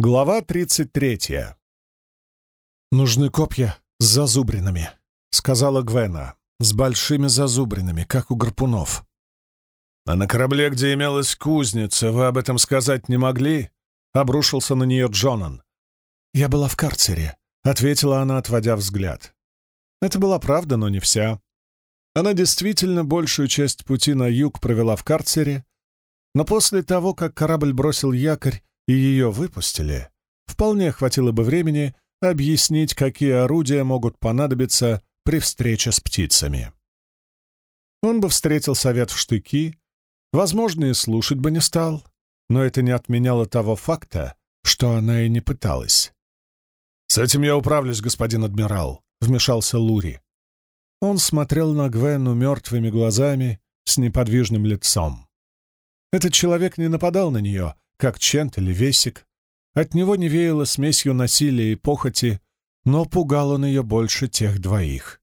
Глава 33. «Нужны копья с зазубринами», — сказала Гвена, — «с большими зазубринами, как у гарпунов». «А на корабле, где имелась кузница, вы об этом сказать не могли?» — обрушился на нее Джонан. «Я была в карцере», — ответила она, отводя взгляд. Это была правда, но не вся. Она действительно большую часть пути на юг провела в карцере, но после того, как корабль бросил якорь, и ее выпустили, вполне хватило бы времени объяснить, какие орудия могут понадобиться при встрече с птицами. Он бы встретил совет в штыки, возможно, и слушать бы не стал, но это не отменяло того факта, что она и не пыталась. «С этим я управлюсь, господин адмирал», — вмешался Лури. Он смотрел на Гвену мертвыми глазами с неподвижным лицом. Этот человек не нападал на нее, как Чент или Весик. От него не веяло смесью насилия и похоти, но пугал он ее больше тех двоих.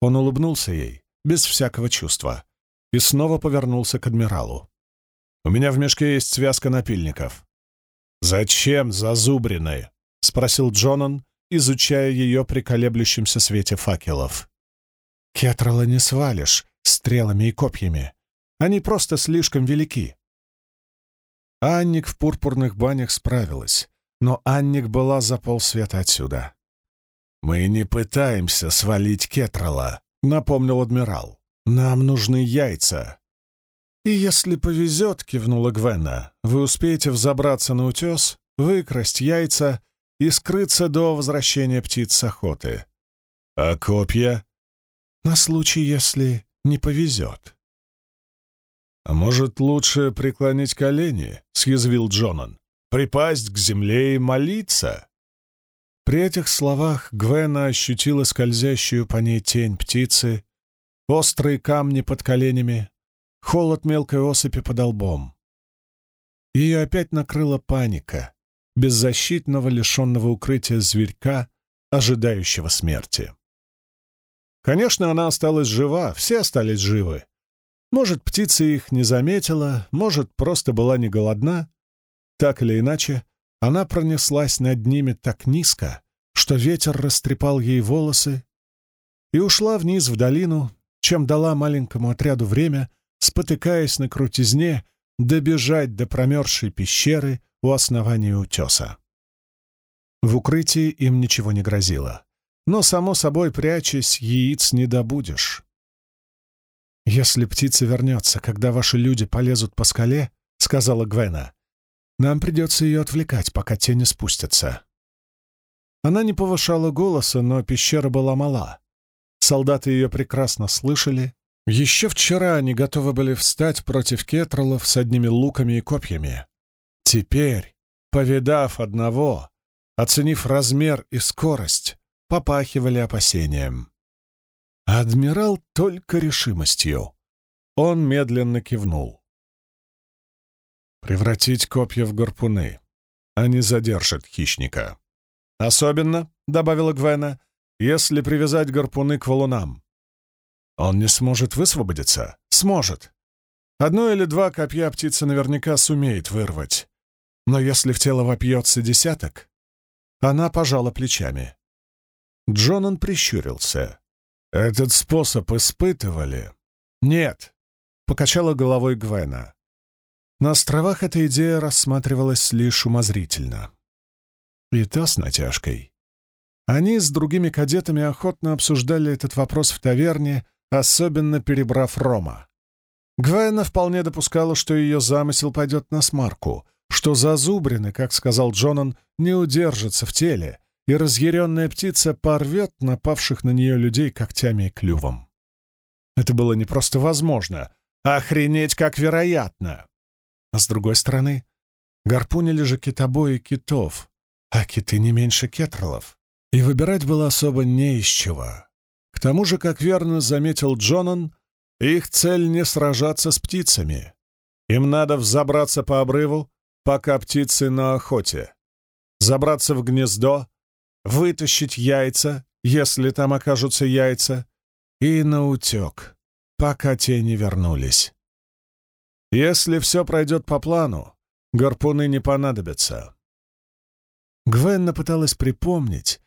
Он улыбнулся ей, без всякого чувства, и снова повернулся к адмиралу. «У меня в мешке есть связка напильников». «Зачем зазубренные?» — спросил Джонан, изучая ее при колеблющемся свете факелов. «Кетрала не свалишь стрелами и копьями. Они просто слишком велики. Анник в пурпурных банях справилась, но Анник была за полсвета отсюда. «Мы не пытаемся свалить Кетрала», — напомнил адмирал. «Нам нужны яйца». «И если повезет», — кивнула Гвена, — «вы успеете взобраться на утес, выкрасть яйца и скрыться до возвращения птиц с охоты». «А копья?» «На случай, если не повезет». «А может, лучше преклонить колени?» — съязвил Джонан. «Припасть к земле и молиться?» При этих словах Гвена ощутила скользящую по ней тень птицы, острые камни под коленями, холод мелкой осыпи под лбом. Ее опять накрыла паника, беззащитного, лишенного укрытия зверька, ожидающего смерти. Конечно, она осталась жива, все остались живы, может, птица их не заметила, может, просто была не голодна. Так или иначе, она пронеслась над ними так низко, что ветер растрепал ей волосы, и ушла вниз в долину, чем дала маленькому отряду время, спотыкаясь на крутизне, добежать до промерзшей пещеры у основания утеса. В укрытии им ничего не грозило, но, само собой, прячась, яиц не добудешь. «Если птица вернется, когда ваши люди полезут по скале», — сказала Гвена, — «нам придется ее отвлекать, пока те не спустятся». Она не повышала голоса, но пещера была мала. Солдаты ее прекрасно слышали. Еще вчера они готовы были встать против кетролов с одними луками и копьями. Теперь, повидав одного, оценив размер и скорость, попахивали опасением. Адмирал только решимостью. Он медленно кивнул. Превратить копья в гарпуны. Они задержат хищника. Особенно, — добавила Гвена, — если привязать гарпуны к валунам. Он не сможет высвободиться? Сможет. Одно или два копья птица наверняка сумеет вырвать. Но если в тело вопьется десяток... Она пожала плечами. Джонан прищурился. «Этот способ испытывали?» «Нет», — покачала головой Гвена. На островах эта идея рассматривалась лишь умозрительно. И то с натяжкой. Они с другими кадетами охотно обсуждали этот вопрос в таверне, особенно перебрав Рома. Гвена вполне допускала, что ее замысел пойдет на смарку, что зазубрины, как сказал Джонан, не удержатся в теле, и разъяренная птица порвет напавших на нее людей когтями и клювом. Это было не просто возможно, а охренеть как вероятно. А с другой стороны, гарпунили же китобои китов, а киты не меньше кетролов, и выбирать было особо не из чего. К тому же, как верно заметил Джонан, их цель не сражаться с птицами. Им надо взобраться по обрыву, пока птицы на охоте, забраться в гнездо, вытащить яйца, если там окажутся яйца, и наутек, пока те не вернулись. Если все пройдет по плану, гарпуны не понадобятся. Гвенна пыталась припомнить,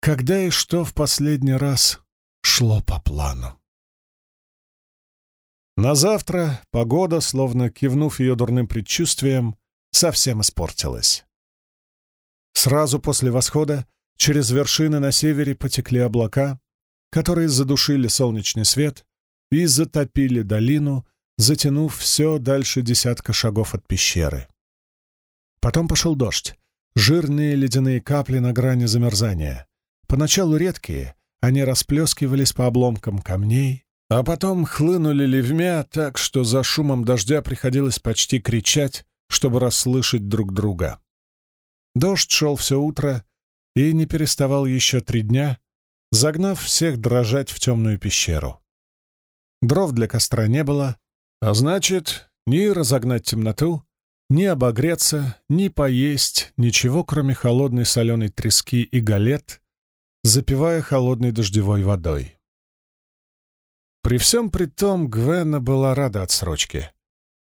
когда и что в последний раз шло по плану. На завтра погода, словно кивнув ее дурным предчувствием, совсем испортилась. Сразу после восхода через вершины на севере потекли облака, которые задушили солнечный свет и затопили долину, затянув все дальше десятка шагов от пещеры. Потом пошел дождь, жирные ледяные капли на грани замерзания. Поначалу редкие, они расплескивались по обломкам камней, а потом хлынули ливмя так, что за шумом дождя приходилось почти кричать, чтобы расслышать друг друга. Дождь шел все утро и не переставал еще три дня, загнав всех дрожать в темную пещеру. Дров для костра не было, а значит, ни разогнать темноту, ни обогреться, ни поесть, ничего, кроме холодной соленой трески и галет, запивая холодной дождевой водой. При всем при том Гвена была рада отсрочке.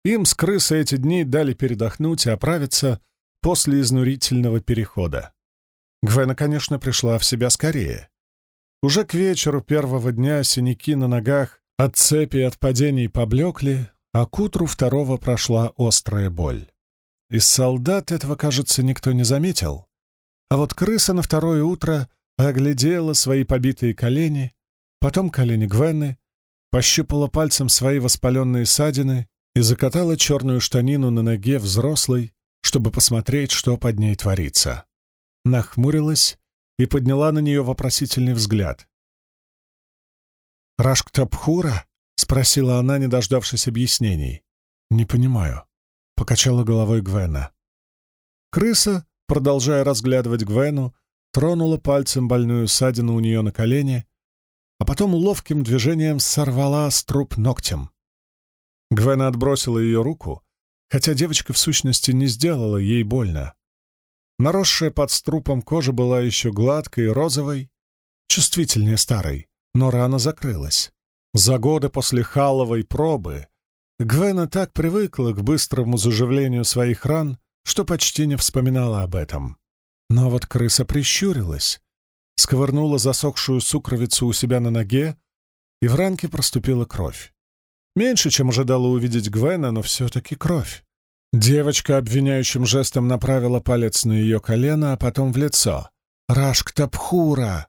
Им с крысы эти дни дали передохнуть и оправиться после изнурительного перехода. Гвена, конечно, пришла в себя скорее. Уже к вечеру первого дня синяки на ногах от цепи и от падений поблекли, а к утру второго прошла острая боль. Из солдат этого, кажется, никто не заметил. А вот крыса на второе утро оглядела свои побитые колени, потом колени Гвены, пощупала пальцем свои воспаленные ссадины и закатала черную штанину на ноге взрослой, чтобы посмотреть, что под ней творится. Нахмурилась и подняла на нее вопросительный взгляд. «Рашктабхура?» — спросила она, не дождавшись объяснений. «Не понимаю», — покачала головой Гвена. Крыса, продолжая разглядывать Гвену, тронула пальцем больную ссадину у нее на колене, а потом ловким движением сорвала с труп ногтем. Гвена отбросила ее руку, хотя девочка в сущности не сделала ей больно. Наросшая под струпом кожа была еще гладкой и розовой, чувствительнее старой, но рана закрылась. За годы после халовой пробы Гвена так привыкла к быстрому заживлению своих ран, что почти не вспоминала об этом. Но вот крыса прищурилась, сковырнула засохшую сукровицу у себя на ноге, и в ранке проступила кровь. Меньше, чем ожидала увидеть Гвена, но все-таки кровь. Девочка обвиняющим жестом направила палец на ее колено, а потом в лицо. «Рашктапхура!»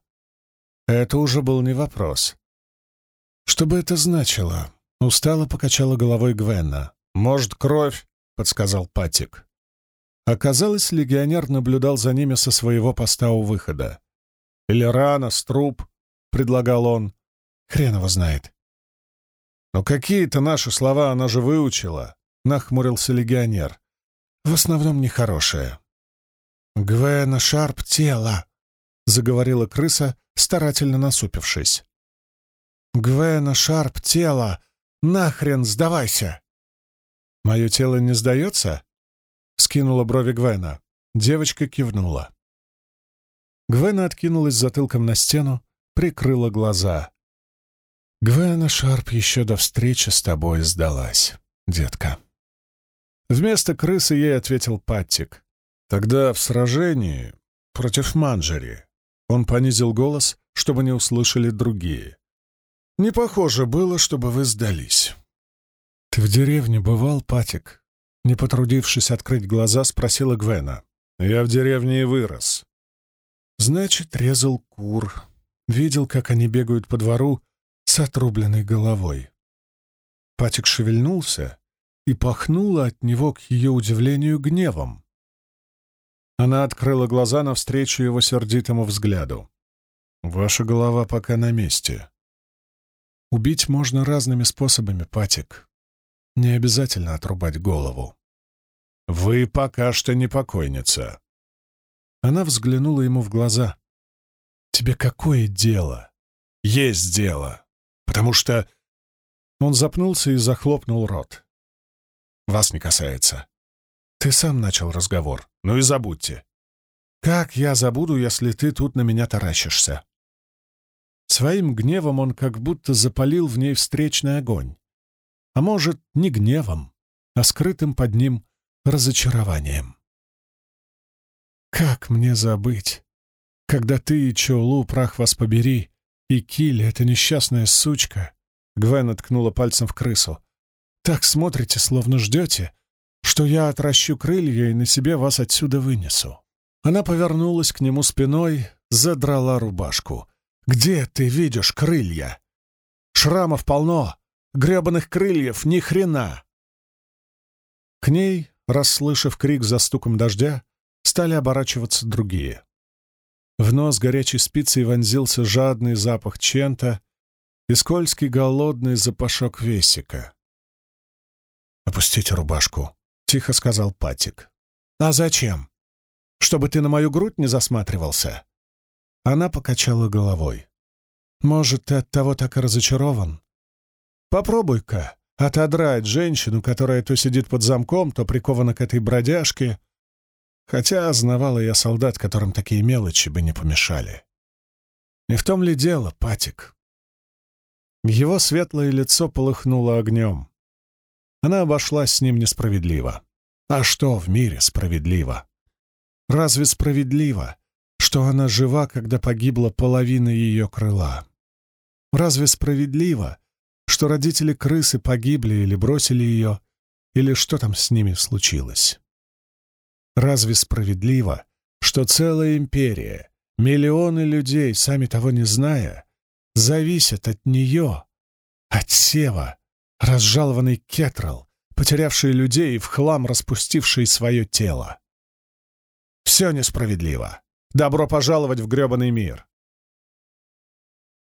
Это уже был не вопрос. Что бы это значило? Устало покачала головой Гвенна. «Может, кровь?» — подсказал Патик. Оказалось, легионер наблюдал за ними со своего поста у выхода. «Или рана, струп», — предлагал он. Хрен его знает. «Но какие-то наши слова она же выучила», — нахмурился легионер. «В основном нехорошее». «Гвена Шарп тело», — заговорила крыса, старательно насупившись. «Гвена Шарп тело! Нахрен сдавайся!» «Мое тело не сдается?» — скинула брови Гвена. Девочка кивнула. Гвена откинулась затылком на стену, прикрыла глаза. «Гвена Шарп еще до встречи с тобой сдалась, детка». Вместо крысы ей ответил Паттик. «Тогда в сражении против Манджери». Он понизил голос, чтобы не услышали другие. «Не похоже было, чтобы вы сдались». «Ты в деревне бывал, Патик?» Не потрудившись открыть глаза, спросила Гвена. «Я в деревне и вырос. Значит, резал кур. Видел, как они бегают по двору с отрубленной головой. Патик шевельнулся и пахнуло от него, к ее удивлению, гневом. Она открыла глаза навстречу его сердитому взгляду. «Ваша голова пока на месте. Убить можно разными способами, Патик. Не обязательно отрубать голову. Вы пока что не покойница. Она взглянула ему в глаза. «Тебе какое дело?» «Есть дело. Потому что...» Он запнулся и захлопнул рот. «Вас не касается. Ты сам начал разговор. Ну и забудьте. Как я забуду, если ты тут на меня таращишься?» Своим гневом он как будто запалил в ней встречный огонь. А может, не гневом, а скрытым под ним разочарованием. Как мне забыть, когда ты и Чоулу, прах вас побери, и Килли, эта несчастная сучка, Гвен откнула пальцем в крысу, так смотрите, словно ждете, что я отращу крылья и на себе вас отсюда вынесу. Она повернулась к нему спиной, задрала рубашку. «Где ты видишь крылья? Шрамов полно, гребаных крыльев ни хрена!» К ней, расслышав крик за стуком дождя, стали оборачиваться другие. В нос горячей спицей вонзился жадный запах чента и скользкий голодный запашок весика. «Опустите рубашку», — тихо сказал Патик. «А зачем? Чтобы ты на мою грудь не засматривался?» Она покачала головой. «Может, ты от того так и разочарован? Попробуй-ка отодрать женщину, которая то сидит под замком, то прикована к этой бродяжке, хотя знавала я солдат, которым такие мелочи бы не помешали. Не в том ли дело, Патик?» Его светлое лицо полыхнуло огнем. Она обошлась с ним несправедливо. А что в мире справедливо? Разве справедливо, что она жива, когда погибла половина ее крыла? Разве справедливо, что родители крысы погибли или бросили ее, или что там с ними случилось? Разве справедливо, что целая империя, миллионы людей, сами того не зная, зависят от нее, от Сева, разжалованный Кетрал, потерявший людей и в хлам распустивший свое тело? Все несправедливо. Добро пожаловать в гребаный мир.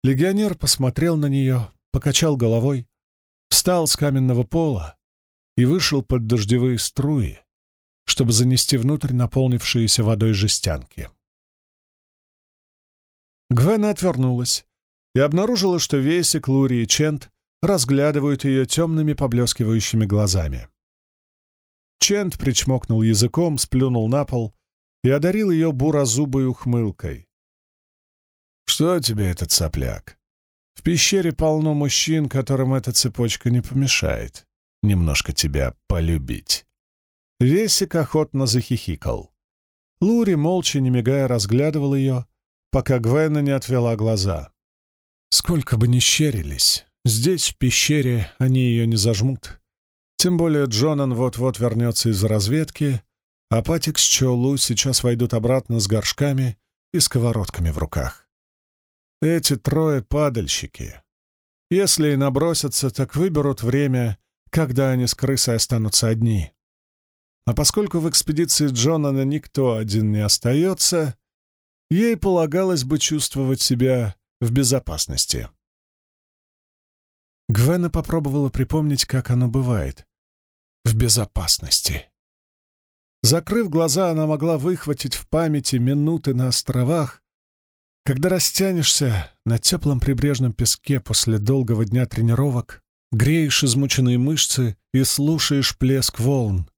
Легионер посмотрел на нее, покачал головой, встал с каменного пола и вышел под дождевые струи, чтобы занести внутрь наполнившиеся водой жестянки. Гвена отвернулась и обнаружила, что Весик, Лури и Чент разглядывают ее темными поблескивающими глазами. Чент причмокнул языком, сплюнул на пол и одарил ее буразубой ухмылкой. «Что тебе этот сопляк? В пещере полно мужчин, которым эта цепочка не помешает немножко тебя полюбить». Весик охотно захихикал. Лури, молча, не мигая, разглядывал ее, пока Гвена не отвела глаза. Сколько бы ни щерились, здесь, в пещере, они ее не зажмут. Тем более Джонан вот-вот вернется из разведки, а Патик с Чолу сейчас войдут обратно с горшками и сковородками в руках. Эти трое падальщики. Если и набросятся, так выберут время, когда они с крысой останутся одни. А поскольку в экспедиции Джонана никто один не остается, ей полагалось бы чувствовать себя в безопасности. Гвена попробовала припомнить, как оно бывает. В безопасности. Закрыв глаза, она могла выхватить в памяти минуты на островах, когда растянешься на теплом прибрежном песке после долгого дня тренировок, греешь измученные мышцы и слушаешь плеск волн,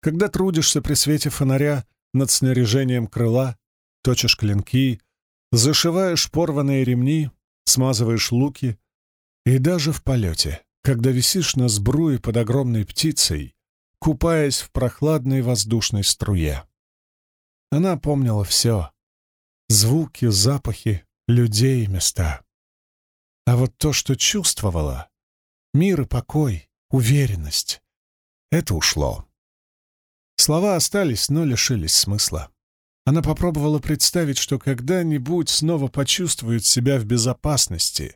когда трудишься при свете фонаря над снаряжением крыла, точишь клинки, зашиваешь порванные ремни, смазываешь луки, и даже в полете, когда висишь на сбруе под огромной птицей, купаясь в прохладной воздушной струе. Она помнила все — звуки, запахи, людей и места. А вот то, что чувствовала — мир и покой, уверенность — это ушло. Слова остались, но лишились смысла. Она попробовала представить, что когда-нибудь снова почувствует себя в безопасности.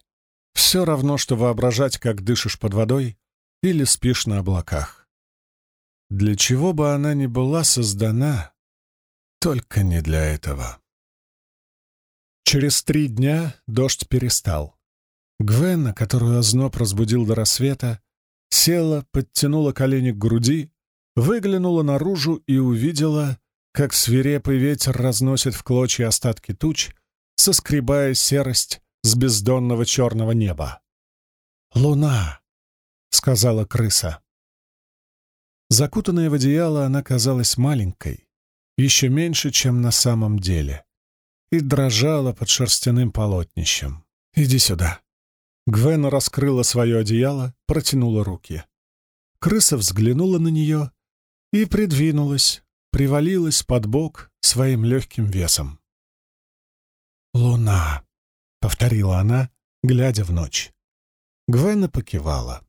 Все равно, что воображать, как дышишь под водой или спишь на облаках. Для чего бы она ни была создана, только не для этого. Через три дня дождь перестал. Гвенна, которую озноб разбудил до рассвета, села, подтянула колени к груди, выглянула наружу и увидела, как свирепый ветер разносит в клочья остатки туч, соскребая серость с бездонного черного неба. «Луна!» — сказала крыса. Закутанная в одеяло, она казалась маленькой, еще меньше, чем на самом деле, и дрожала под шерстяным полотнищем. «Иди сюда». Гвена раскрыла свое одеяло, протянула руки. Крыса взглянула на нее и придвинулась, привалилась под бок, своим легким весом. «Луна», — повторила она, глядя в ночь. Гвена покивала.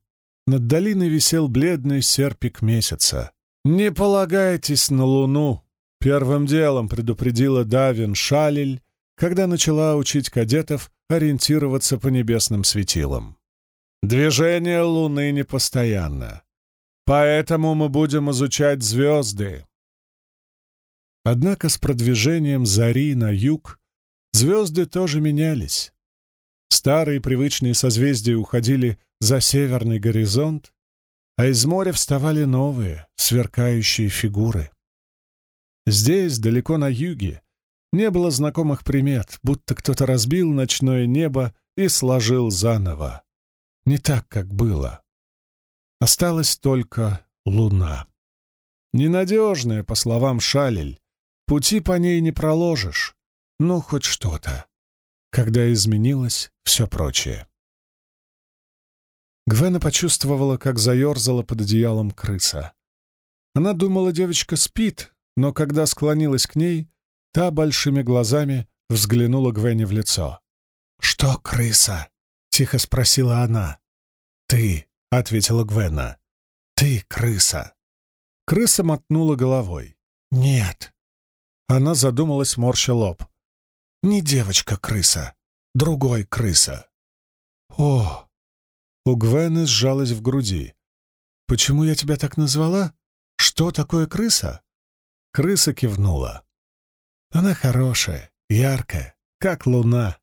Над долиной висел бледный серпик месяца. «Не полагайтесь на луну», — первым делом предупредила Давин Шалель, когда начала учить кадетов ориентироваться по небесным светилам. «Движение луны непостоянно, поэтому мы будем изучать звезды». Однако с продвижением зари на юг звезды тоже менялись. Старые привычные созвездия уходили за северный горизонт, а из моря вставали новые, сверкающие фигуры. Здесь, далеко на юге, не было знакомых примет, будто кто-то разбил ночное небо и сложил заново. Не так, как было. Осталась только луна. Ненадежная, по словам Шалель, пути по ней не проложишь, ну, хоть что-то, когда изменилось все прочее. Гвена почувствовала, как заерзала под одеялом крыса. Она думала, девочка спит, но когда склонилась к ней, та большими глазами взглянула Гвене в лицо. «Что, крыса?» — тихо спросила она. «Ты», — ответила Гвена. «Ты крыса». Крыса мотнула головой. «Нет». Она задумалась, морща лоб. «Не девочка-крыса, другой крыса». «О, у Гвены сжалась в груди. «Почему я тебя так назвала? Что такое крыса?» Крыса кивнула. «Она хорошая, яркая, как луна».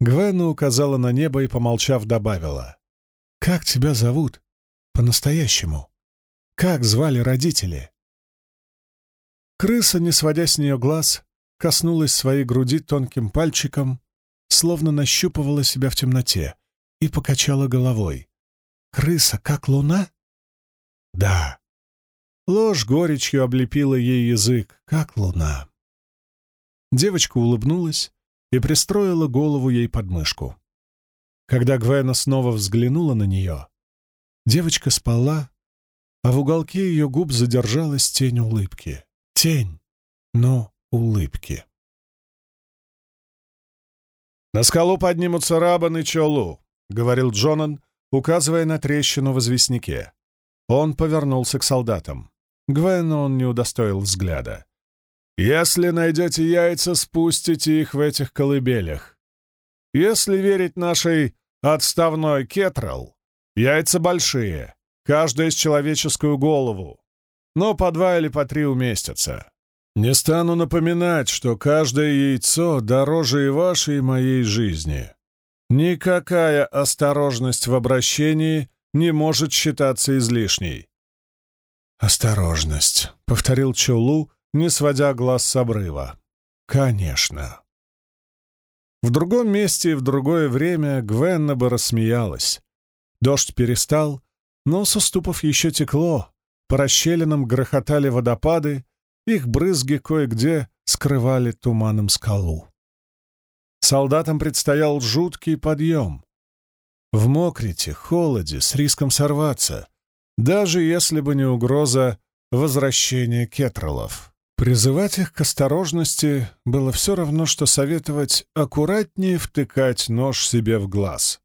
Гвена указала на небо и, помолчав, добавила. «Как тебя зовут? По-настоящему? Как звали родители?» Крыса, не сводя с нее глаз, коснулась своей груди тонким пальчиком, словно нащупывала себя в темноте и покачала головой. «Крыса, как луна?» «Да». Ложь горечью облепила ей язык, как луна. Девочка улыбнулась и пристроила голову ей под мышку. Когда Гвена снова взглянула на нее, девочка спала, а в уголке ее губ задержалась тень улыбки. Тень, но улыбки. На скалу поднимутся Рабан и Чолу. — говорил Джонан, указывая на трещину в известняке. Он повернулся к солдатам. Гвена он не удостоил взгляда. «Если найдете яйца, спустите их в этих колыбелях. Если верить нашей отставной кетрал, яйца большие, каждая с человеческую голову, но по два или по три уместятся. Не стану напоминать, что каждое яйцо дороже и вашей, и моей жизни. Никакая осторожность в обращении не может считаться излишней. «Осторожность», — повторил Чулу, не сводя глаз с обрыва. «Конечно». В другом месте и в другое время Гвенна бы рассмеялась. Дождь перестал, но с уступов еще текло, по расщелинам грохотали водопады, их брызги кое-где скрывали туманом скалу. Солдатам предстоял жуткий подъем. В мокрите, холоде, с риском сорваться, даже если бы не угроза возвращения кетролов. Призывать их к осторожности было все равно, что советовать аккуратнее втыкать нож себе в глаз.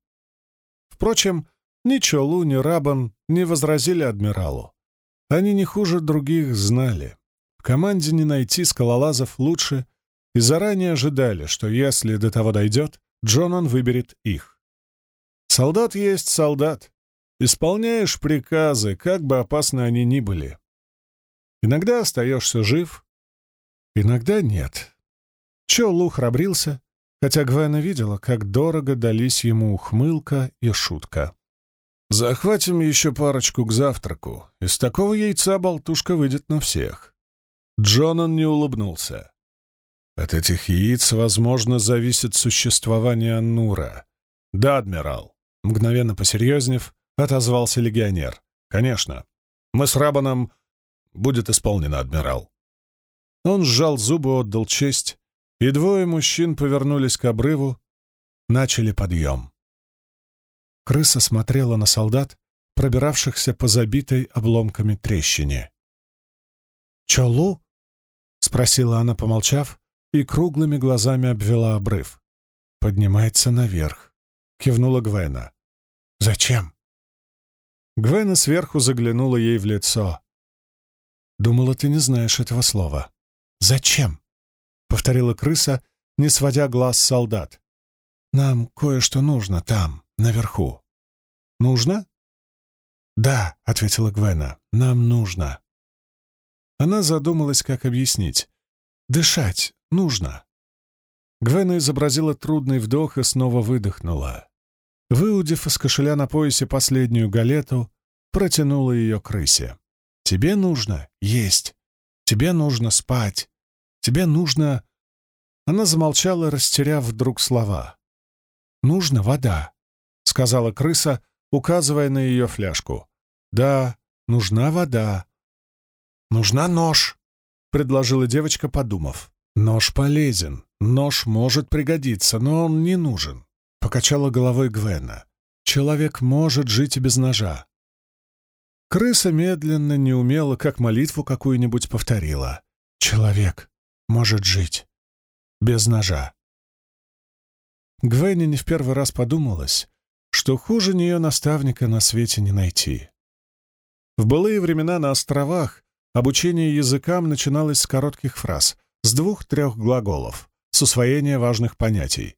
Впрочем, ни Чолу, ни Рабан не возразили адмиралу. Они не хуже других знали. Команде не найти скалолазов лучше, и заранее ожидали, что если до того дойдет, Джонан выберет их. Солдат есть солдат. Исполняешь приказы, как бы опасны они ни были. Иногда остаешься жив, иногда нет. Чолу храбрился, хотя Гвена видела, как дорого дались ему ухмылка и шутка. «Захватим еще парочку к завтраку. Из такого яйца болтушка выйдет на всех». Джонан не улыбнулся. От этих яиц, возможно, зависит существование Аннура. Да, адмирал. Мгновенно посерьезнев, отозвался легионер. Конечно. Мы с Рабаном... Будет исполнено, адмирал. Он сжал зубы, отдал честь, и двое мужчин повернулись к обрыву, начали подъем. Крыса смотрела на солдат, пробиравшихся по забитой обломками трещине. «Чолу?» Спросила она, помолчав, и круглыми глазами обвела обрыв. «Поднимается наверх», — кивнула Гвена. «Зачем?» Гвена сверху заглянула ей в лицо. «Думала, ты не знаешь этого слова». «Зачем?» — повторила крыса, не сводя глаз солдат. «Нам кое-что нужно там, наверху». «Нужно?» «Да», — ответила Гвена, — «нам нужно». Она задумалась, как объяснить. «Дышать нужно». Гвена изобразила трудный вдох и снова выдохнула. Выудив из кошеля на поясе последнюю галету, протянула ее крысе. «Тебе нужно есть. Тебе нужно спать. Тебе нужно...» Она замолчала, растеряв вдруг слова. «Нужна вода», — сказала крыса, указывая на ее фляжку. «Да, нужна вода», «Нужна нож», — предложила девочка, подумав. «Нож полезен, нож может пригодиться, но он не нужен», — покачала головой Гвена. «Человек может жить и без ножа». Крыса медленно, неумело, как молитву какую-нибудь повторила. «Человек может жить без ножа». Гвене не в первый раз подумалось, что хуже нее наставника на свете не найти. В былые времена на островах Обучение языкам начиналось с коротких фраз, с двух-трех глаголов, с усвоения важных понятий.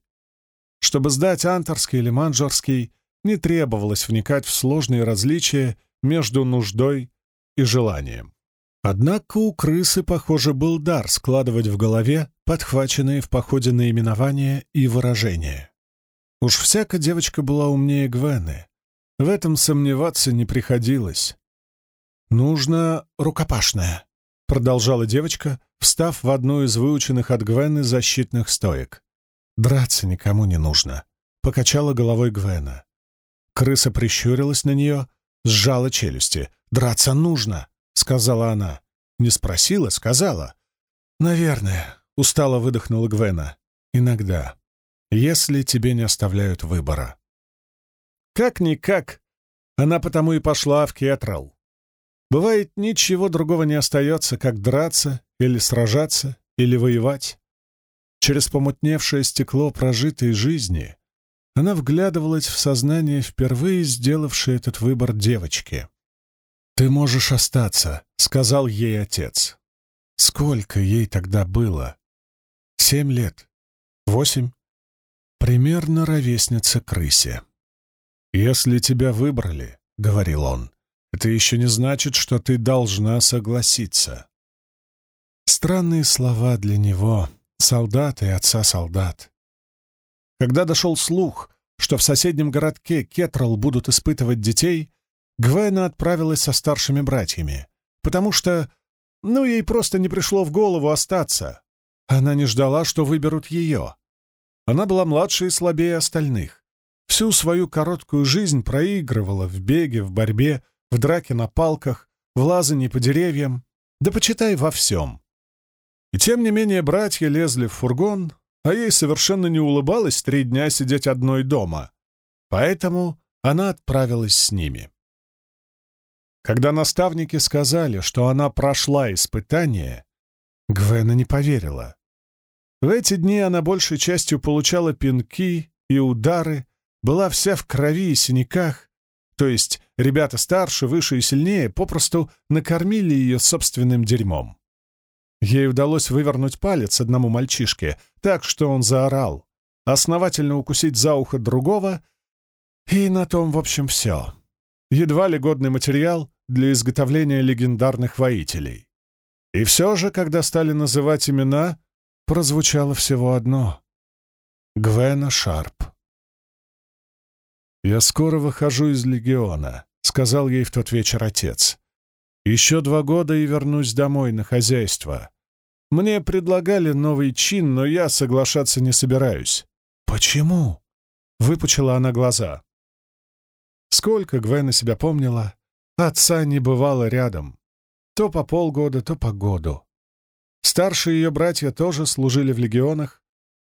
Чтобы сдать анторский или манжорский, не требовалось вникать в сложные различия между нуждой и желанием. Однако у крысы, похоже, был дар складывать в голове подхваченные в походе наименования и выражения. Уж всяко девочка была умнее Гвены. В этом сомневаться не приходилось. «Нужно рукопашное», — продолжала девочка, встав в одну из выученных от Гвены защитных стоек. «Драться никому не нужно», — покачала головой Гвена. Крыса прищурилась на нее, сжала челюсти. «Драться нужно», — сказала она. Не спросила, сказала. «Наверное», — устало выдохнула Гвена. «Иногда. Если тебе не оставляют выбора». Как-никак, она потому и пошла в Кетрал. Бывает, ничего другого не остается, как драться или сражаться, или воевать. Через помутневшее стекло прожитой жизни она вглядывалась в сознание впервые сделавшей этот выбор девочки. «Ты можешь остаться», — сказал ей отец. Сколько ей тогда было? Семь лет? Восемь? Примерно ровесница крысе. «Если тебя выбрали», — говорил он, это еще не значит, что ты должна согласиться. Странные слова для него, солдата и отца солдат. Когда дошел слух, что в соседнем городке Кетрал будут испытывать детей, Гвена отправилась со старшими братьями, потому что, ну, ей просто не пришло в голову остаться. Она не ждала, что выберут ее. Она была младше и слабее остальных. Всю свою короткую жизнь проигрывала в беге, в борьбе, в драке на палках, в лазании по деревьям, да почитай во всем. И тем не менее братья лезли в фургон, а ей совершенно не улыбалось три дня сидеть одной дома. Поэтому она отправилась с ними. Когда наставники сказали, что она прошла испытание, Гвена не поверила. В эти дни она большей частью получала пинки и удары, была вся в крови и синяках, то есть ребята старше, выше и сильнее попросту накормили ее собственным дерьмом. Ей удалось вывернуть палец одному мальчишке так, что он заорал, основательно укусить за ухо другого, и на том, в общем, все. Едва ли годный материал для изготовления легендарных воителей. И все же, когда стали называть имена, прозвучало всего одно — Гвена Шарп. «Я скоро выхожу из легиона», — сказал ей в тот вечер отец. «Еще два года и вернусь домой на хозяйство. Мне предлагали новый чин, но я соглашаться не собираюсь». «Почему?» — выпучила она глаза. Сколько Гвена себя помнила, отца не бывало рядом. То по полгода, то по году. Старшие ее братья тоже служили в легионах,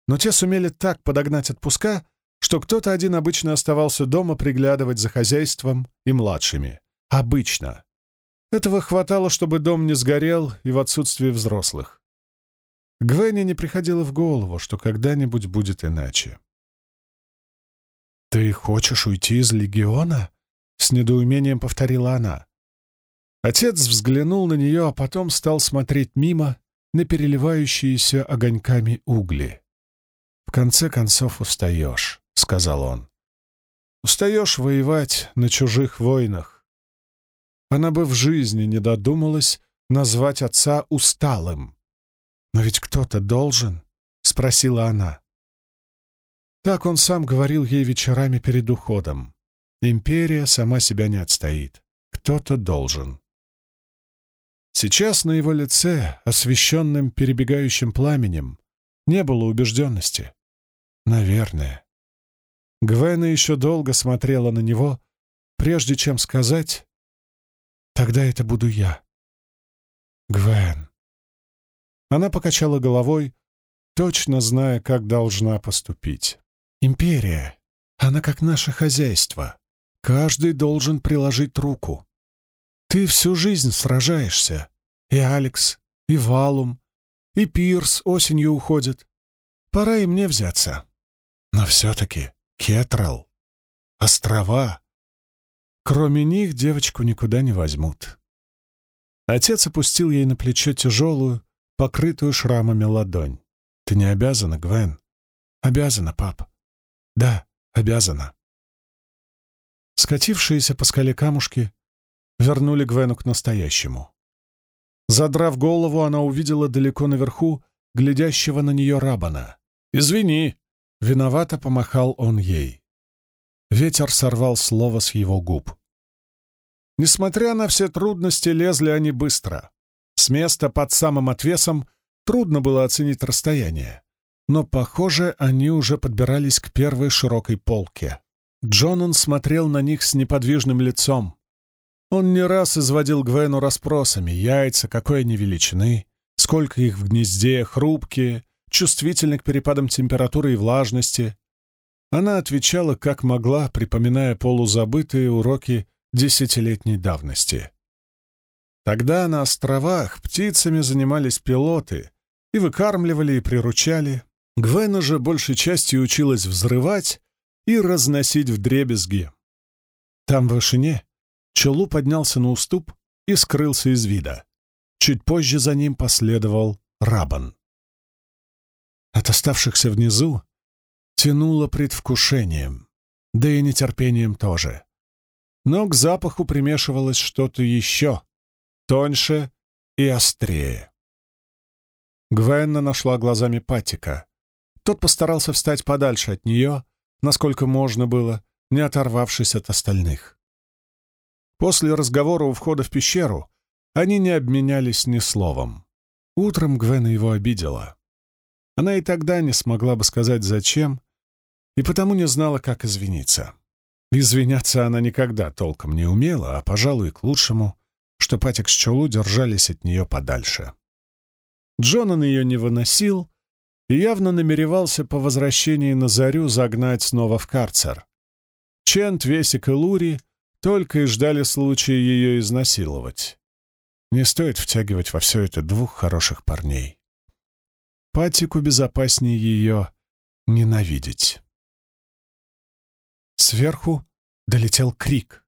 но те сумели так подогнать отпуска, что кто-то один обычно оставался дома приглядывать за хозяйством и младшими. Обычно. Этого хватало, чтобы дом не сгорел и в отсутствие взрослых. Гвене не приходило в голову, что когда-нибудь будет иначе. «Ты хочешь уйти из легиона?» — с недоумением повторила она. Отец взглянул на нее, а потом стал смотреть мимо на переливающиеся огоньками угли. «В конце концов устаешь», — сказал он. «Устаешь воевать на чужих войнах». Она бы в жизни не додумалась назвать отца усталым. «Но ведь кто-то должен?» — спросила она. Так он сам говорил ей вечерами перед уходом. Империя сама себя не отстоит. Кто-то должен. Сейчас на его лице, освещенным перебегающим пламенем, не было убежденности. Наверное. Гвена еще долго смотрела на него, прежде чем сказать «Тогда это буду я». Гвен. Она покачала головой, точно зная, как должна поступить. «Империя. Она как наше хозяйство. Каждый должен приложить руку. Ты всю жизнь сражаешься. И Алекс, и Валум, и Пирс осенью уходит. Пора и мне взяться. Но все-таки Кетрал, острова. Кроме них девочку никуда не возьмут. Отец опустил ей на плечо тяжелую, покрытую шрамами ладонь. «Ты не обязана, Гвен?» «Обязана, пап». «Да, обязана». Скатившиеся по скале камушки вернули Гвену к настоящему. Задрав голову, она увидела далеко наверху глядящего на нее Рабана. «Извини!» — виновато помахал он ей. Ветер сорвал слово с его губ. Несмотря на все трудности, лезли они быстро. С места под самым отвесом трудно было оценить расстояние. Но, похоже, они уже подбирались к первой широкой полке. Джонан смотрел на них с неподвижным лицом. Он не раз изводил Гвену расспросами, яйца, какой они величины, сколько их в гнезде, хрупкие, чувствительны к перепадам температуры и влажности. Она отвечала, как могла, припоминая полузабытые уроки десятилетней давности. Тогда на островах птицами занимались пилоты и выкармливали и приручали. Гвена же большей частью училась взрывать и разносить вдребезги. Там в вышине Челу поднялся на уступ и скрылся из вида. Чуть позже за ним последовал Рабан. От оставшихся внизу тянуло предвкушением, да и нетерпением тоже. Но к запаху примешивалось что-то еще, тоньше и острее. Гвенна нашла глазами Патика. Тот постарался встать подальше от нее, насколько можно было, не оторвавшись от остальных. После разговора у входа в пещеру они не обменялись ни словом. Утром Гвена его обидела. Она и тогда не смогла бы сказать зачем, и потому не знала, как извиниться. Извиняться она никогда толком не умела, а, пожалуй, к лучшему, что Патик с Чолу держались от нее подальше. Джонан ее не выносил и явно намеревался по возвращении на Зарю загнать снова в карцер. Чент, Весик и Лури только и ждали случая ее изнасиловать. Не стоит втягивать во все это двух хороших парней. Патику безопаснее ее ненавидеть. Сверху долетел крик.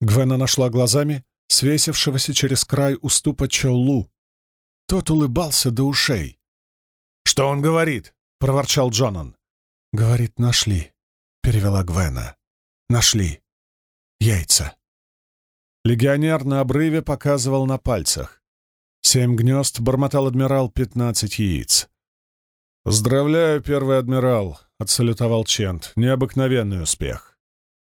Гвена нашла глазами свесившегося через край уступа Чолу. Тот улыбался до ушей. «Что он говорит?» — проворчал Джонан. «Говорит, нашли», — перевела Гвена. «Нашли. Яйца». Легионер на обрыве показывал на пальцах. Семь гнезд бормотал адмирал пятнадцать яиц. «Поздравляю, первый адмирал», — отсалютовал Чент. «Необыкновенный успех».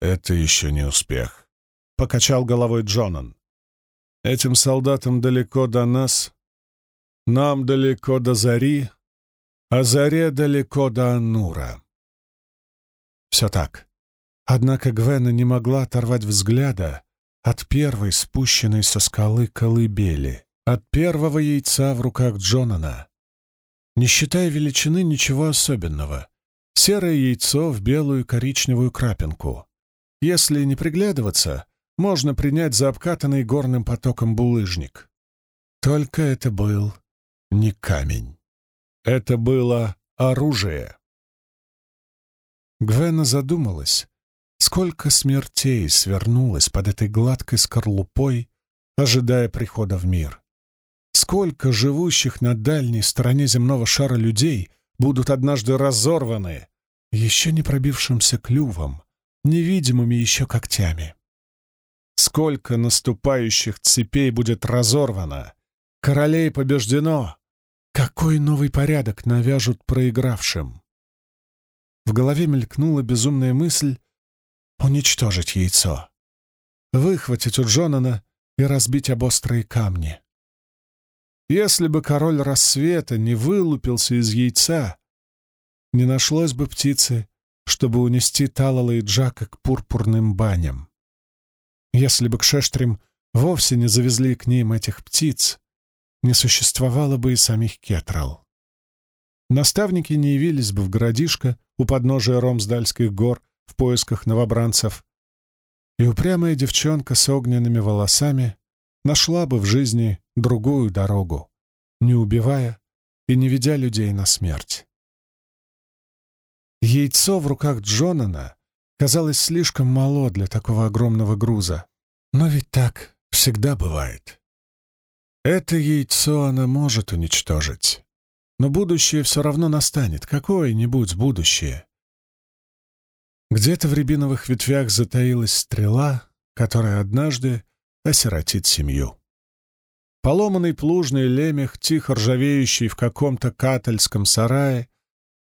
«Это еще не успех», — покачал головой Джонан. «Этим солдатам далеко до нас, нам далеко до зари, а заре далеко до Анура». Все так. Однако Гвена не могла оторвать взгляда от первой спущенной со скалы колыбели. От первого яйца в руках Джонана. Не считая величины, ничего особенного. Серое яйцо в белую коричневую крапинку. Если не приглядываться, можно принять за обкатанный горным потоком булыжник. Только это был не камень. Это было оружие. Гвена задумалась, сколько смертей свернулось под этой гладкой скорлупой, ожидая прихода в мир. Сколько живущих на дальней стороне земного шара людей будут однажды разорваны, еще не пробившимся клювом, невидимыми еще когтями. Сколько наступающих цепей будет разорвано, королей побеждено, какой новый порядок навяжут проигравшим. В голове мелькнула безумная мысль уничтожить яйцо, выхватить у Джонана и разбить об острые камни. Если бы король рассвета не вылупился из яйца, не нашлось бы птицы, чтобы унести Талала и Джака к пурпурным баням. Если бы к Шештрим вовсе не завезли к ним этих птиц, не существовало бы и самих Кетрал. Наставники не явились бы в городишко у подножия Ромсдальских гор в поисках новобранцев, и упрямая девчонка с огненными волосами нашла бы в жизни другую дорогу, не убивая и не ведя людей на смерть. Яйцо в руках Джонана казалось слишком мало для такого огромного груза. Но ведь так всегда бывает. Это яйцо она может уничтожить. Но будущее все равно настанет, какое-нибудь будущее. Где-то в рябиновых ветвях затаилась стрела, которая однажды осиротит семью. Поломанный плужный лемех, тихо ржавеющий в каком-то катальском сарае,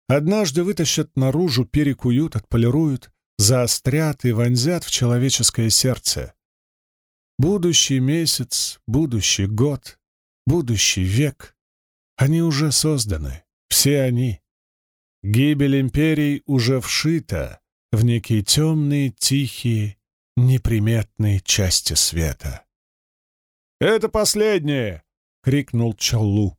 однажды вытащат наружу, перекуют, отполируют, заострят и вонзят в человеческое сердце. Будущий месяц, будущий год, будущий век — они уже созданы, все они. Гибель империй уже вшита в некие темные, тихие, неприметные части света. «Это последнее!» — крикнул Чаллу.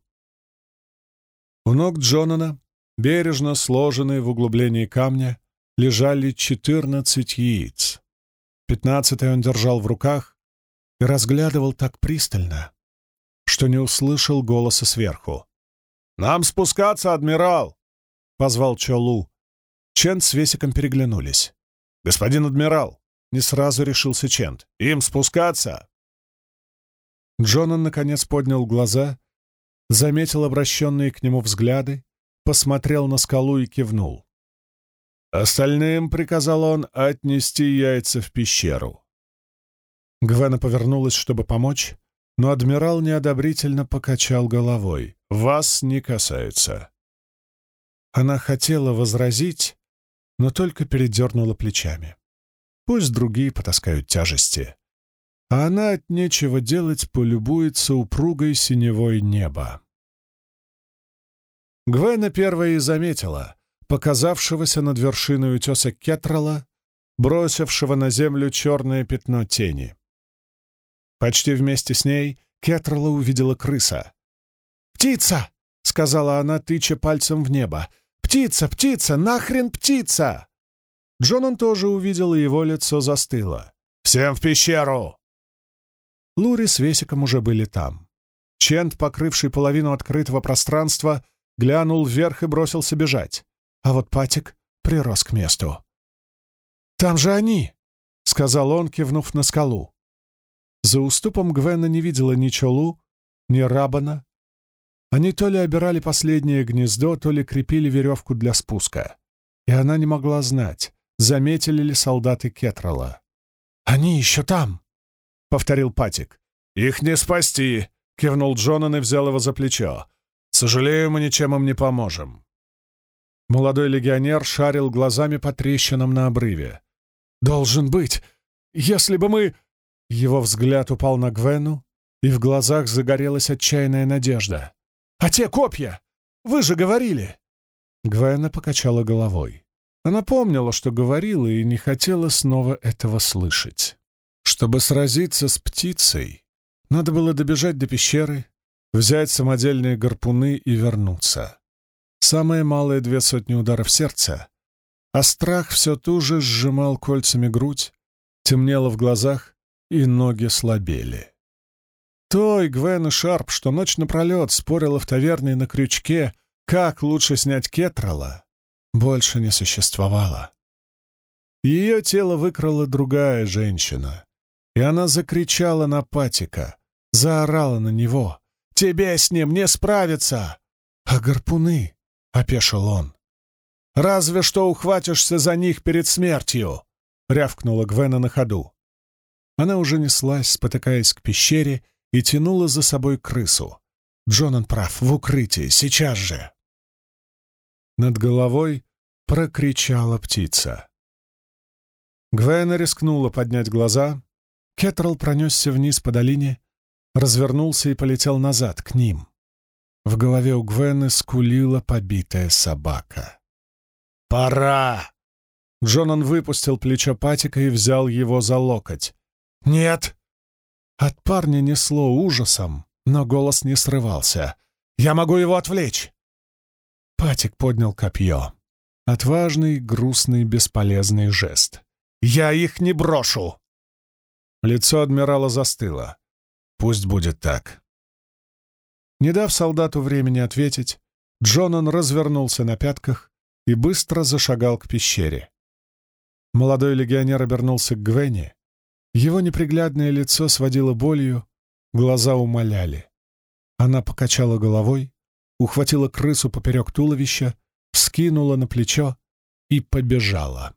У ног Джонана, бережно сложенные в углублении камня, лежали четырнадцать яиц. Пятнадцатое он держал в руках и разглядывал так пристально, что не услышал голоса сверху. «Нам спускаться, адмирал!» — позвал Чолу. Чент с Весиком переглянулись. «Господин адмирал!» — не сразу решился Чент. «Им спускаться!» Джонан, наконец, поднял глаза, заметил обращенные к нему взгляды, посмотрел на скалу и кивнул. Остальным приказал он отнести яйца в пещеру. Гвена повернулась, чтобы помочь, но адмирал неодобрительно покачал головой. «Вас не касается». Она хотела возразить, но только передернула плечами. Пусть другие потаскают тяжести. А она от нечего делать полюбуется упругой синевой неба. Гвена первая и заметила, показавшегося над вершиной утеса Кетрала, бросившего на землю черное пятно тени. Почти вместе с ней Кетрала увидела крыса. «Птица!» — сказала она, тыча пальцем в небо. «Птица! Птица! Нахрен птица!» Джонан тоже увидел, и его лицо застыло. «Всем в пещеру!» Лури с Весиком уже были там. Чент, покрывший половину открытого пространства, глянул вверх и бросился бежать а вот Патик прирос к месту. «Там же они!» — сказал он, кивнув на скалу. За уступом Гвена не видела ни Чолу, ни Рабана. Они то ли обирали последнее гнездо, то ли крепили веревку для спуска. И она не могла знать, заметили ли солдаты Кетрала. «Они еще там!» — повторил Патик. «Их не спасти!» — кивнул Джонан и взял его за плечо. «Сожалею, мы ничем им не поможем». Молодой легионер шарил глазами по трещинам на обрыве. «Должен быть! Если бы мы...» Его взгляд упал на Гвену, и в глазах загорелась отчаянная надежда. «А те копья! Вы же говорили!» Гвена покачала головой. Она помнила, что говорила, и не хотела снова этого слышать. Чтобы сразиться с птицей, надо было добежать до пещеры, взять самодельные гарпуны и вернуться самые малые две сотни ударов сердца, а страх все туже сжимал кольцами грудь, темнело в глазах, и ноги слабели. Той Гвен и Шарп, что ночь напролет спорила в таверне на крючке, как лучше снять Кетрала, больше не существовало. Ее тело выкрала другая женщина, и она закричала на Патика, заорала на него. «Тебе с ним не справиться!» «А гарпуны?» — опешил он. «Разве что ухватишься за них перед смертью!» — рявкнула Гвена на ходу. Она уже неслась, спотыкаясь к пещере, и тянула за собой крысу. Джонан прав, в укрытии, сейчас же. Над головой прокричала птица. Гвена рискнула поднять глаза. Кетрал пронесся вниз по долине, развернулся и полетел назад, к ним. В голове у Гвены скулила побитая собака. «Пора!» Джонан выпустил плечо Патика и взял его за локоть. «Нет!» От парня несло ужасом, но голос не срывался. «Я могу его отвлечь!» Патик поднял копье. Отважный, грустный, бесполезный жест. «Я их не брошу!» Лицо адмирала застыло. «Пусть будет так». Не дав солдату времени ответить, Джонан развернулся на пятках и быстро зашагал к пещере. Молодой легионер обернулся к Гвене. Его неприглядное лицо сводило болью, глаза умоляли. Она покачала головой, ухватила крысу поперек туловища, вскинула на плечо и побежала.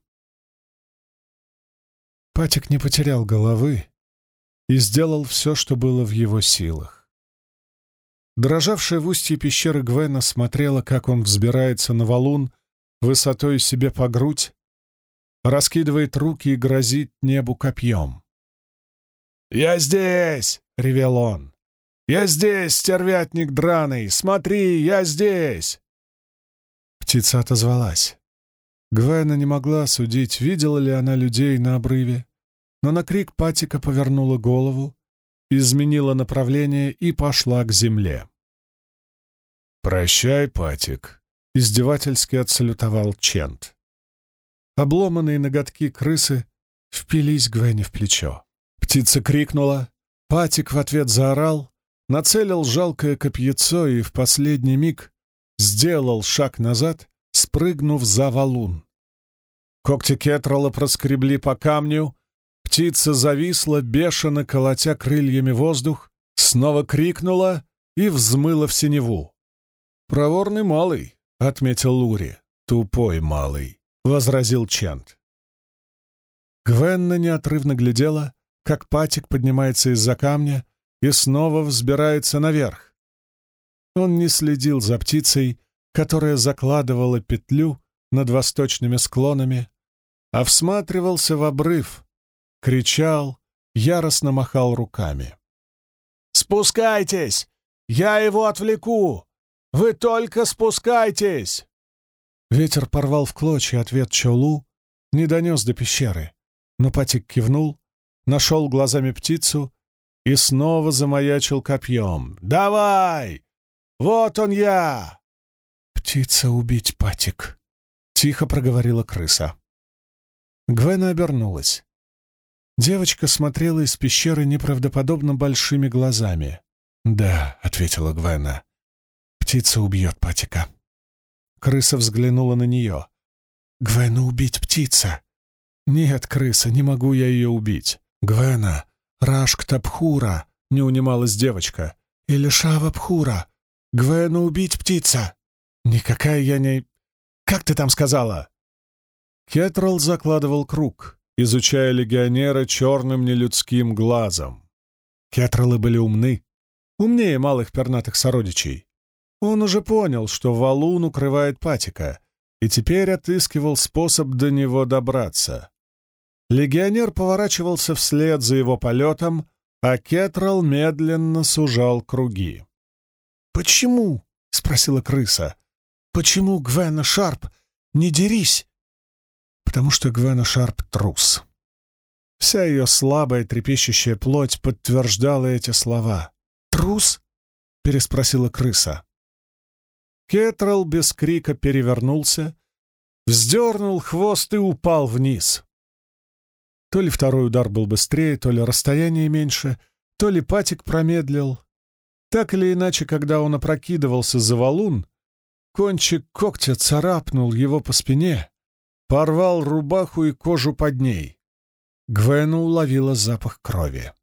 Патик не потерял головы и сделал все, что было в его силах. Дрожавшая в устье пещеры Гвена смотрела, как он взбирается на валун высотой себе по грудь, раскидывает руки и грозит небу копьем. «Я здесь!» — ревел он. «Я здесь, стервятник драный! Смотри, я здесь!» Птица отозвалась. Гвена не могла судить, видела ли она людей на обрыве, но на крик Патика повернула голову, изменила направление и пошла к земле. «Прощай, Патик», — издевательски отсалютовал Чент. Обломанные ноготки крысы впились Гвене в плечо. Птица крикнула, Патик в ответ заорал, нацелил жалкое копьецо и в последний миг сделал шаг назад, спрыгнув за валун. Когти Кетрала проскребли по камню, птица зависла, бешено колотя крыльями воздух, снова крикнула и взмыла в синеву. «Проворный малый», — отметил Лури. «Тупой малый», — возразил Чент. Гвенна неотрывно глядела, как Патик поднимается из-за камня, и снова взбирается наверх. Он не следил за птицей, которая закладывала петлю над восточными склонами, а всматривался в обрыв, кричал, яростно махал руками. «Спускайтесь! Я его отвлеку! Вы только спускайтесь!» Ветер порвал в клочья ответ Чолу, не донес до пещеры, но Патик кивнул, нашел глазами птицу и снова замаячил копьем. «Давай! Вот он я!» «Птица убить, Патик!» — тихо проговорила крыса. Гвена обернулась. Девочка смотрела из пещеры неправдоподобно большими глазами. «Да», — ответила Гвена, — «птица убьет Патика». Крыса взглянула на нее. «Гвена убить птица!» «Нет, крыса, не могу я ее убить. Гвена, Рашк-Тапхура!» — не унималась девочка. «Или Шава-Пхура! Гвену убить птица!» «Никакая я не... Как ты там сказала?» Кетрал закладывал круг, изучая легионера черным нелюдским глазом. Кетралы были умны, умнее малых пернатых сородичей. Он уже понял, что валун укрывает патика, и теперь отыскивал способ до него добраться. Легионер поворачивался вслед за его полетом, а Кетрал медленно сужал круги. «Почему?» — спросила крыса. «Почему, Гвена Шарп, не дерись?» «Потому что Гвена Шарп — трус». Вся ее слабая трепещущая плоть подтверждала эти слова. «Трус?» — переспросила крыса. Кетрал без крика перевернулся, вздернул хвост и упал вниз. То ли второй удар был быстрее, то ли расстояние меньше, то ли патик промедлил. Так или иначе, когда он опрокидывался за валун, кончик когтя царапнул его по спине, порвал рубаху и кожу под ней. Гвена уловила запах крови.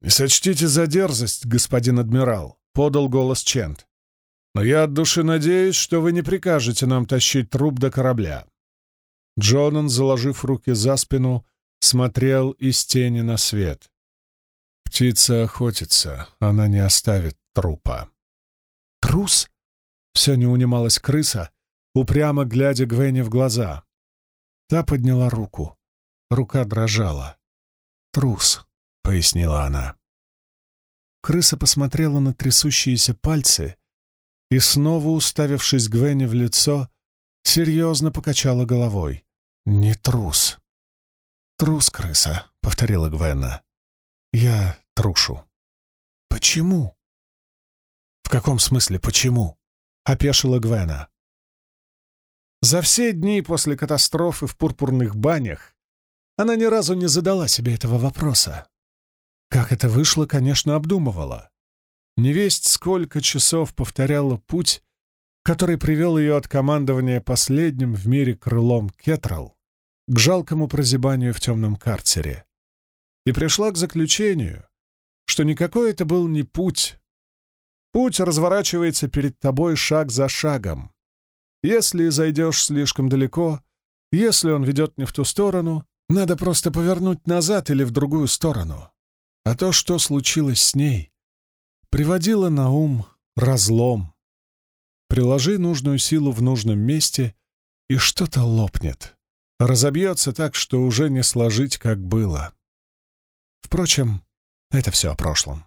«Не сочтите за дерзость, господин адмирал», — подал голос Чент. «Но я от души надеюсь, что вы не прикажете нам тащить труп до корабля». Джонан, заложив руки за спину, смотрел из тени на свет. «Птица охотится, она не оставит трупа». «Трус?» — все не унималась крыса, упрямо глядя Гвене в глаза. Та подняла руку. Рука дрожала. «Трус», — пояснила она. Крыса посмотрела на трясущиеся пальцы и, снова уставившись Гвене в лицо, серьезно покачала головой. «Не трус». «Трус, крыса», — повторила Гвена. «Я трушу». «Почему?» «В каком смысле почему?» — опешила Гвена. За все дни после катастрофы в пурпурных банях она ни разу не задала себе этого вопроса. Как это вышло, конечно, обдумывала. Невесть сколько часов повторяла путь, который привел ее от командования последним в мире крылом Кетрал к жалкому прозябанию в темном карцере. И пришла к заключению, что никакой это был не путь. Путь разворачивается перед тобой шаг за шагом. Если зайдешь слишком далеко, если он ведет не в ту сторону, надо просто повернуть назад или в другую сторону. А то, что случилось с ней, приводило на ум разлом. Приложи нужную силу в нужном месте, и что-то лопнет. Разобьется так, что уже не сложить, как было. Впрочем, это все о прошлом.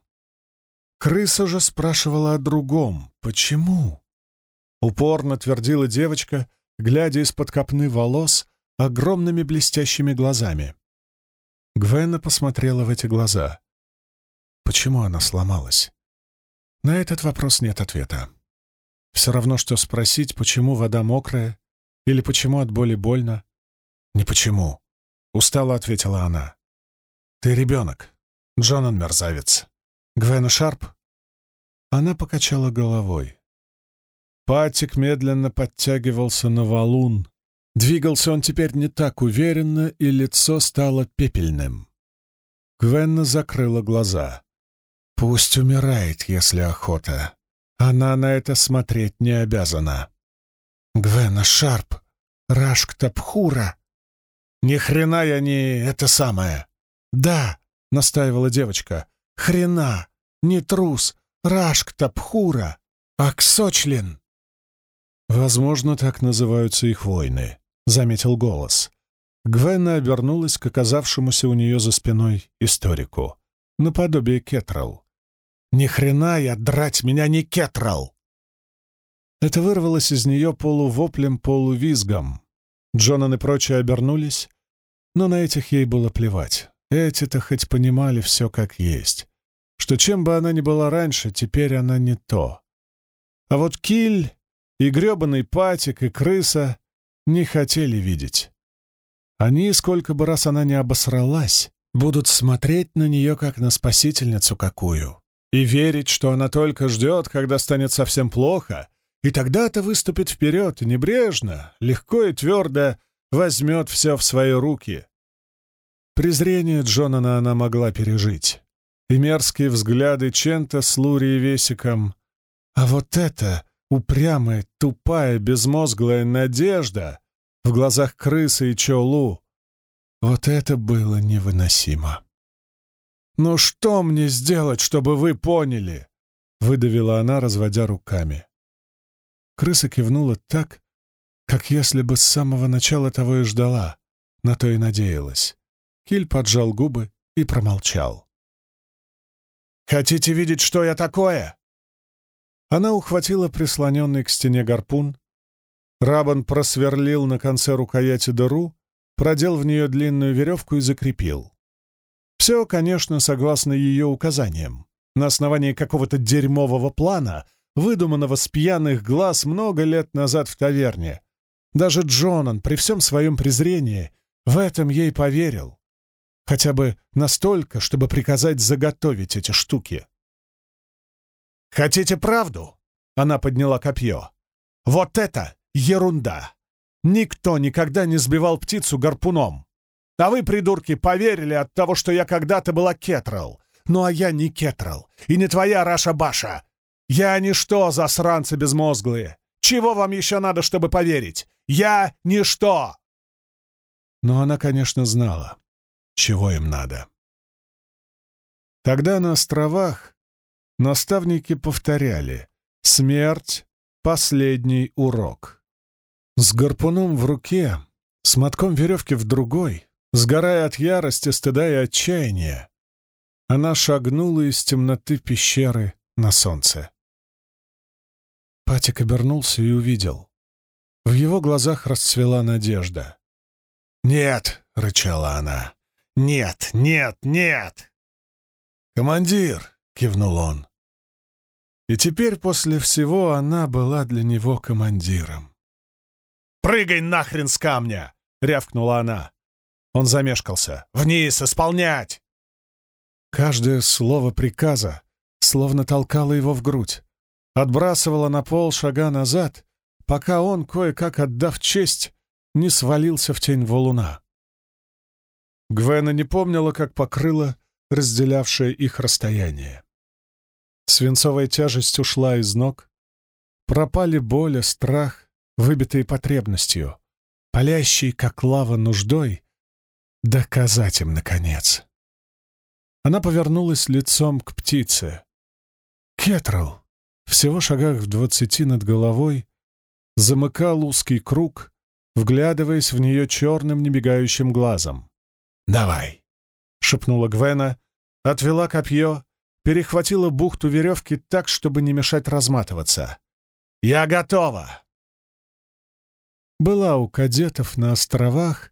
Крыса же спрашивала о другом. Почему? Упорно твердила девочка, глядя из-под копны волос огромными блестящими глазами. Гвена посмотрела в эти глаза. Почему она сломалась? На этот вопрос нет ответа. Все равно, что спросить, почему вода мокрая, или почему от боли больно. «Не почему», — устало ответила она. «Ты ребенок. Джонан мерзавец. Гвена Шарп?» Она покачала головой. Патик медленно подтягивался на валун. Двигался он теперь не так уверенно, и лицо стало пепельным. Гвенна закрыла глаза. «Пусть умирает, если охота. Она на это смотреть не обязана». «Гвена Шарп! Рашк Тапхура!» «Ни хрена я не это самое!» «Да!» — настаивала девочка. «Хрена! Не трус! Рашк Тапхура! Аксочлин!» «Возможно, так называются их войны», — заметил голос. Гвенна обернулась к оказавшемуся у нее за спиной историку. Наподобие Кетрал. «Ни хрена я драть меня не Кетрал!» Это вырвалось из нее полувоплем, полувизгом. Джонан и прочие обернулись, но на этих ей было плевать. Эти-то хоть понимали все как есть, что чем бы она ни была раньше, теперь она не то. А вот Киль и гребаный патик и крыса не хотели видеть. Они, сколько бы раз она не обосралась, будут смотреть на нее как на спасительницу какую и верить, что она только ждет, когда станет совсем плохо, и тогда-то выступит вперед небрежно, легко и твердо возьмет все в свои руки. Презрение Джонана она могла пережить, и мерзкие взгляды Чента с Лури и Весиком. А вот это упрямая, тупая, безмозглая надежда в глазах крысы и Чолу. Вот это было невыносимо. «Ну что мне сделать, чтобы вы поняли?» — выдавила она, разводя руками. Крыса кивнула так, как если бы с самого начала того и ждала, на то и надеялась. Киль поджал губы и промолчал. «Хотите видеть, что я такое?» Она ухватила прислоненный к стене гарпун. Рабан просверлил на конце рукояти дыру, продел в нее длинную веревку и закрепил. Все, конечно, согласно ее указаниям, на основании какого-то дерьмового плана, выдуманного с пьяных глаз много лет назад в таверне. Даже Джонан, при всем своем презрении, в этом ей поверил. Хотя бы настолько, чтобы приказать заготовить эти штуки. «Хотите правду?» Она подняла копье. «Вот это ерунда! Никто никогда не сбивал птицу гарпуном. А вы, придурки, поверили от того, что я когда-то была Кетрал. Ну а я не Кетрал, и не твоя Раша-Баша. Я ничто, засранцы безмозглые. Чего вам еще надо, чтобы поверить? Я ничто!» Но она, конечно, знала, чего им надо. Тогда на островах наставники повторяли «Смерть — последний урок». С гарпуном в руке, с мотком веревки в другой, сгорая от ярости, стыда и отчаяния, она шагнула из темноты пещеры на солнце. Патик обернулся и увидел. В его глазах расцвела надежда. «Нет!» — рычала она. «Нет! Нет! Нет!» «Командир!» — кивнул он. И теперь после всего она была для него командиром. «Прыгай нахрен с камня!» — рявкнула она. Он замешкался. «Вниз! Исполнять!» Каждое слово приказа словно толкало его в грудь отбрасывала на пол шага назад, пока он, кое-как отдав честь, не свалился в тень валуна. Гвена не помнила, как покрыла разделявшее их расстояние. Свинцовая тяжесть ушла из ног, пропали боль, страх, выбитые потребностью, палящий, как лава, нуждой, доказать им, наконец. Она повернулась лицом к птице. «Кетрал!» всего шагах в двадцати над головой, замыкал узкий круг, вглядываясь в нее черным небегающим глазом. «Давай!» — шепнула Гвена, отвела копье, перехватила бухту веревки так, чтобы не мешать разматываться. «Я готова!» Была у кадетов на островах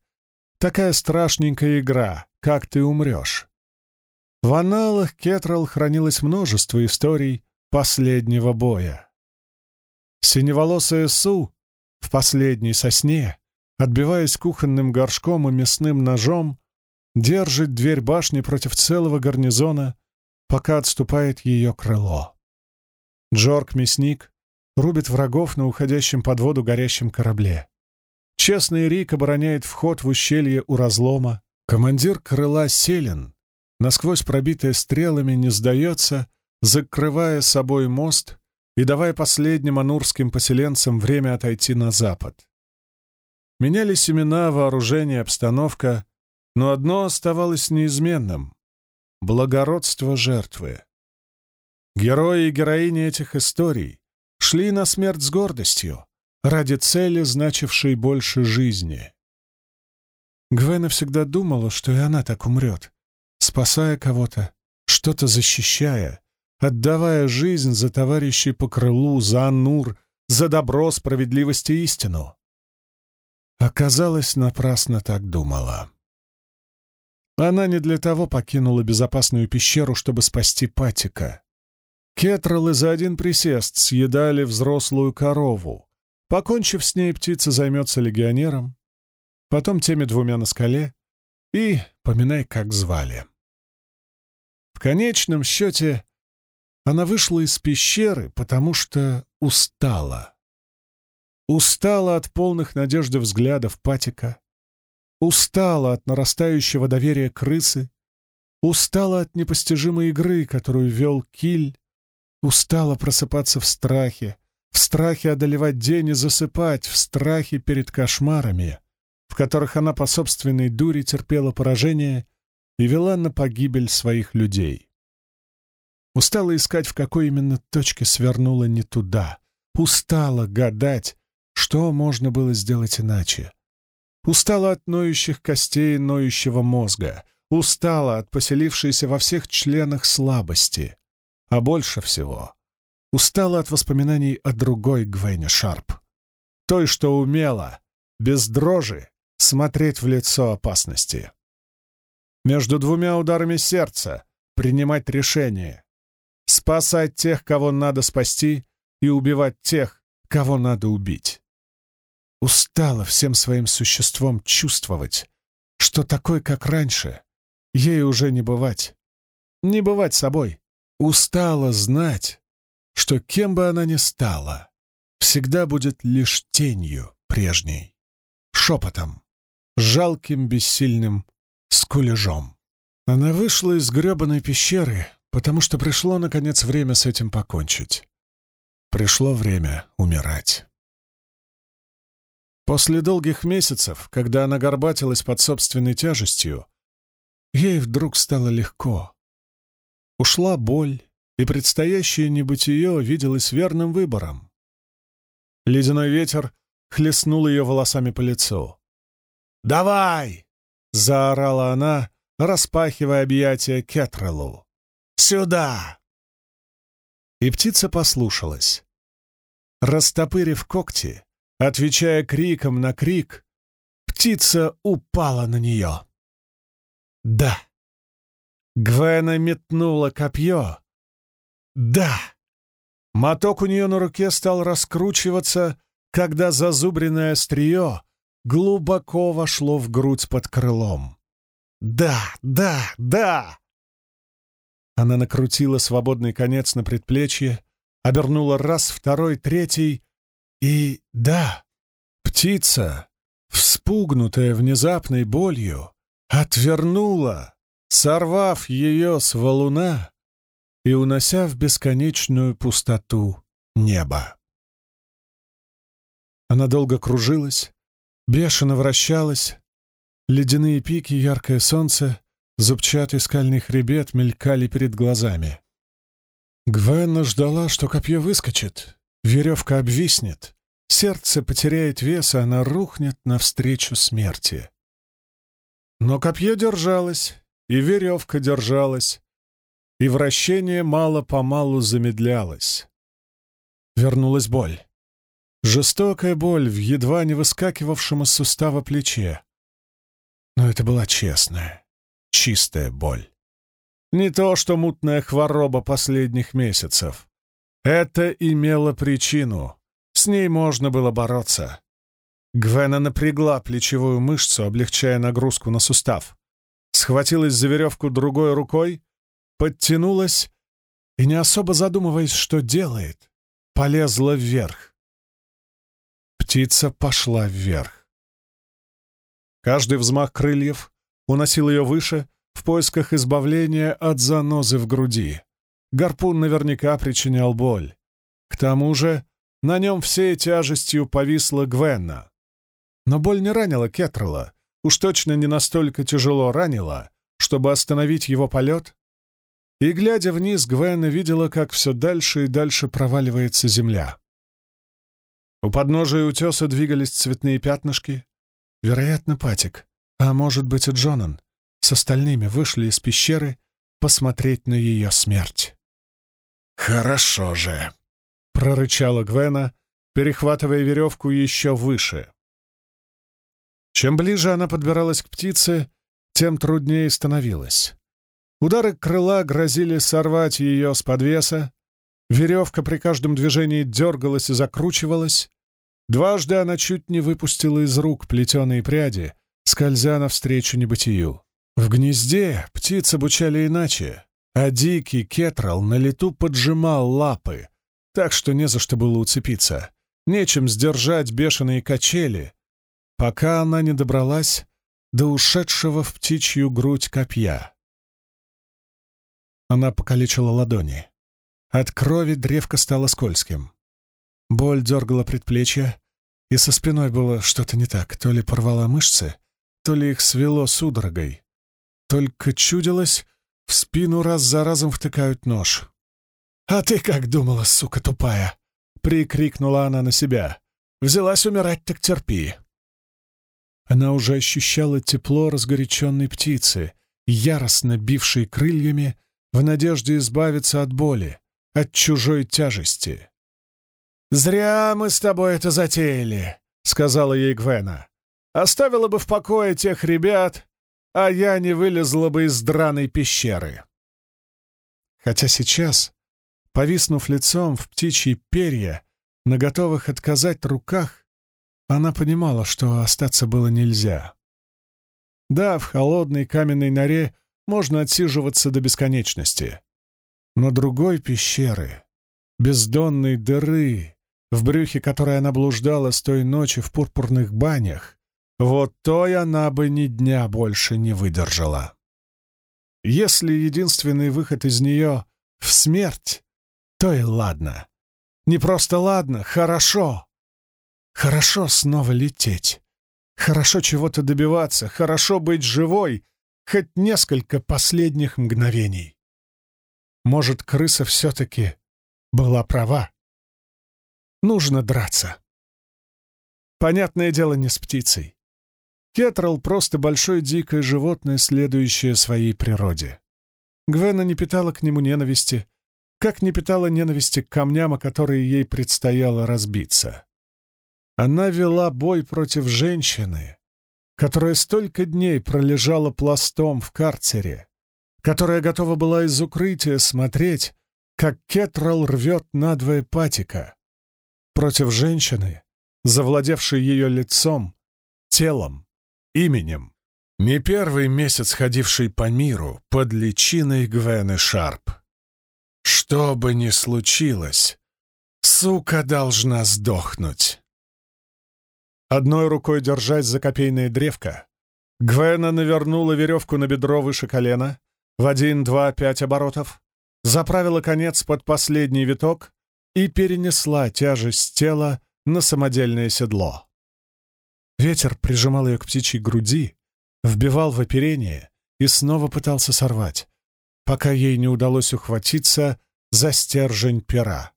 такая страшненькая игра «Как ты умрешь?». В аналах Кетрал хранилось множество историй последнего боя. Синеволосая Су в последней сосне, отбиваясь кухонным горшком и мясным ножом, держит дверь башни против целого гарнизона, пока отступает ее крыло. Джорк-мясник рубит врагов на уходящем под воду горящем корабле. Честный Рик обороняет вход в ущелье у разлома. Командир крыла Селен, насквозь пробитая стрелами, не сдается — закрывая собой мост и давая последним анурским поселенцам время отойти на запад. Менялись имена, вооружение, обстановка, но одно оставалось неизменным — благородство жертвы. Герои и героини этих историй шли на смерть с гордостью, ради цели, значившей больше жизни. Гвена всегда думала, что и она так умрет, спасая кого-то, что-то защищая, отдавая жизнь за товарищей по крылу, за Аннур, за добро, справедливость и истину. Оказалось, напрасно так думала. Она не для того покинула безопасную пещеру, чтобы спасти Патика. Кетралы за один присест съедали взрослую корову. Покончив с ней, птица займется легионером, потом теми двумя на скале и, поминай, как звали. В конечном счете, она вышла из пещеры, потому что устала. Устала от полных надежды взглядов Патика, устала от нарастающего доверия крысы, устала от непостижимой игры, которую вел Киль, устала просыпаться в страхе, в страхе одолевать день и засыпать, в страхе перед кошмарами, в которых она по собственной дуре терпела поражение и вела на погибель своих людей. Устала искать, в какой именно точке свернула не туда. Устала гадать, что можно было сделать иначе. Устала от ноющих костей ноющего мозга. Устала от поселившейся во всех членах слабости. А больше всего устала от воспоминаний о другой Гвене Шарп. Той, что умела, без дрожи, смотреть в лицо опасности. Между двумя ударами сердца принимать решение, спасать тех, кого надо спасти, и убивать тех, кого надо убить. Устала всем своим существом чувствовать, что такой, как раньше, ей уже не бывать. Не бывать собой. Устала знать, что кем бы она ни стала, всегда будет лишь тенью прежней, шепотом, жалким, бессильным скулежом. Она вышла из гребаной пещеры, потому что пришло, наконец, время с этим покончить. Пришло время умирать. После долгих месяцев, когда она горбатилась под собственной тяжестью, ей вдруг стало легко. Ушла боль, и предстоящее небытие виделось верным выбором. Ледяной ветер хлестнул ее волосами по лицу. «Давай!» — заорала она, распахивая объятия Кетреллу. «Сюда!» И птица послушалась. Растопырив когти, Отвечая криком на крик, птица упала на нее. «Да!» Гвена метнула копье. «Да!» Моток у нее на руке стал раскручиваться, когда зазубренное острие глубоко вошло в грудь под крылом. «Да! Да! Да!» Она накрутила свободный конец на предплечье, обернула раз, второй, третий и да, птица, вспугнутая внезапной болью, отвернула, сорвав ее с валуна и унося в бесконечную пустоту неба. Она долго кружилась, бешено вращалась, ледяные пики, яркое солнце, зубчатый скальный хребет мелькали перед глазами. Гвенна ждала, что копье выскочит, Веревка обвиснет, сердце потеряет вес, и она рухнет навстречу смерти. Но копье держалось, и веревка держалась, и вращение мало-помалу замедлялось. Вернулась боль. Жестокая боль в едва не выскакивавшем из сустава плече. Но это была честная, чистая боль. Не то, что мутная хвороба последних месяцев. Это имело причину. С ней можно было бороться. Гвена напрягла плечевую мышцу, облегчая нагрузку на сустав. Схватилась за веревку другой рукой, подтянулась и, не особо задумываясь, что делает, полезла вверх. Птица пошла вверх. Каждый взмах крыльев уносил ее выше в поисках избавления от занозы в груди. Гарпун наверняка причинял боль. К тому же на нем всей тяжестью повисла Гвенна. Но боль не ранила Кетрела, уж точно не настолько тяжело ранила, чтобы остановить его полет. И, глядя вниз, Гвенна видела, как все дальше и дальше проваливается земля. У подножия утеса двигались цветные пятнышки. Вероятно, Патик, а может быть и Джонан, с остальными вышли из пещеры посмотреть на ее смерть. «Хорошо же!» — прорычала Гвена, перехватывая веревку еще выше. Чем ближе она подбиралась к птице, тем труднее становилось. Удары крыла грозили сорвать ее с подвеса, веревка при каждом движении дергалась и закручивалась. Дважды она чуть не выпустила из рук плетеные пряди, скользя навстречу небытию. В гнезде птиц обучали иначе а дикий кетрал на лету поджимал лапы, так что не за что было уцепиться, нечем сдержать бешеные качели, пока она не добралась до ушедшего в птичью грудь копья. Она покалечила ладони. От крови древко стало скользким. Боль дергала предплечья, и со спиной было что-то не так. То ли порвала мышцы, то ли их свело судорогой. Только чудилось, в спину раз за разом втыкают нож. «А ты как думала, сука тупая?» — прикрикнула она на себя. «Взялась умирать, так терпи». Она уже ощущала тепло разгоряченной птицы, яростно бившей крыльями в надежде избавиться от боли, от чужой тяжести. «Зря мы с тобой это затеяли», — сказала ей Гвена. «Оставила бы в покое тех ребят, а я не вылезла бы из драной пещеры. Хотя сейчас, повиснув лицом в птичьи перья, на готовых отказать руках, она понимала, что остаться было нельзя. Да, в холодной каменной норе можно отсиживаться до бесконечности. Но другой пещеры, бездонной дыры, в брюхе которой она блуждала с той ночи в пурпурных банях, вот той она бы ни дня больше не выдержала. Если единственный выход из нее — в смерть, то и ладно. Не просто ладно, хорошо. Хорошо снова лететь. Хорошо чего-то добиваться, хорошо быть живой, хоть несколько последних мгновений. Может, крыса все-таки была права? Нужно драться. Понятное дело, не с птицей. Кетрал — просто большое дикое животное, следующее своей природе. Гвена не питала к нему ненависти, как не питала ненависти к камням, о которые ей предстояло разбиться. Она вела бой против женщины, которая столько дней пролежала пластом в карцере, которая готова была из укрытия смотреть, как Кетрал рвет надвое патика, против женщины, завладевшей ее лицом, телом, именем. Не первый месяц ходивший по миру под личиной Гвены Шарп. Что бы ни случилось, сука должна сдохнуть. Одной рукой держась за копейное древко, Гвена навернула веревку на бедро выше колена, в один, два, пять оборотов, заправила конец под последний виток и перенесла тяжесть тела на самодельное седло. Ветер прижимал ее к птичьей груди, вбивал в оперение и снова пытался сорвать, пока ей не удалось ухватиться за стержень пера.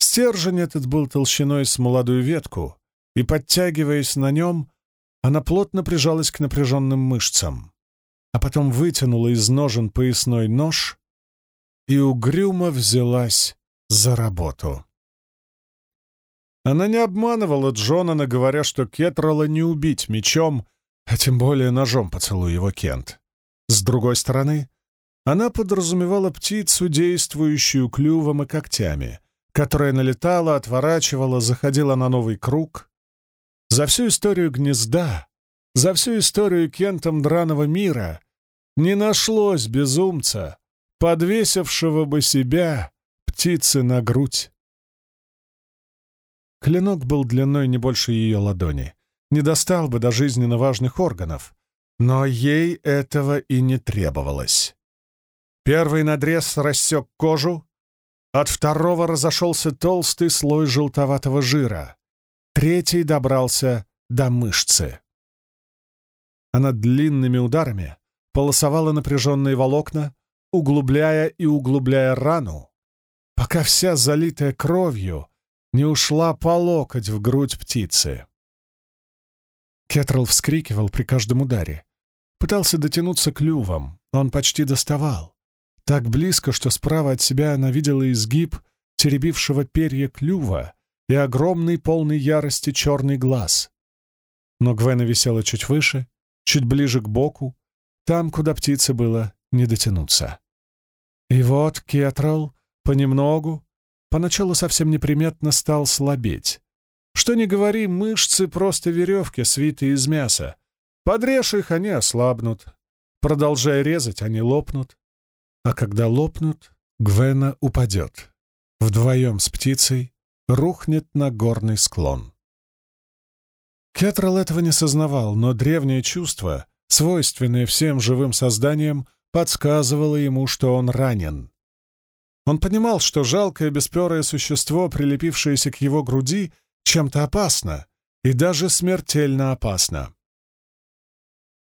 Стержень этот был толщиной с молодую ветку, и, подтягиваясь на нем, она плотно прижалась к напряженным мышцам, а потом вытянула из ножен поясной нож и угрюмо взялась за работу. Она не обманывала Джонана, говоря, что Кетрала не убить мечом, а тем более ножом поцелуй его Кент. С другой стороны, она подразумевала птицу, действующую клювом и когтями, которая налетала, отворачивала, заходила на новый круг. За всю историю гнезда, за всю историю Кентом драного мира не нашлось безумца, подвесившего бы себя птицы на грудь. Клинок был длиной не больше ее ладони, не достал бы до жизненно важных органов, но ей этого и не требовалось. Первый надрез рассек кожу, от второго разошелся толстый слой желтоватого жира, третий добрался до мышцы. Она длинными ударами полосовала напряженные волокна, углубляя и углубляя рану, пока вся залитая кровью не ушла по локоть в грудь птицы. Кетрал вскрикивал при каждом ударе. Пытался дотянуться клювом, он почти доставал. Так близко, что справа от себя она видела изгиб теребившего перья клюва и огромный полный ярости черный глаз. Но Гвена висела чуть выше, чуть ближе к боку, там, куда птице было не дотянуться. И вот Кетрал понемногу, поначалу совсем неприметно стал слабеть. Что ни говори, мышцы просто веревки, свитые из мяса. Подрежь их, они ослабнут. Продолжая резать, они лопнут. А когда лопнут, Гвена упадет. Вдвоем с птицей рухнет на горный склон. Кетрал этого не сознавал, но древнее чувство, свойственное всем живым созданиям, подсказывало ему, что он ранен. Он понимал, что жалкое бесперое существо, прилепившееся к его груди, чем-то опасно и даже смертельно опасно.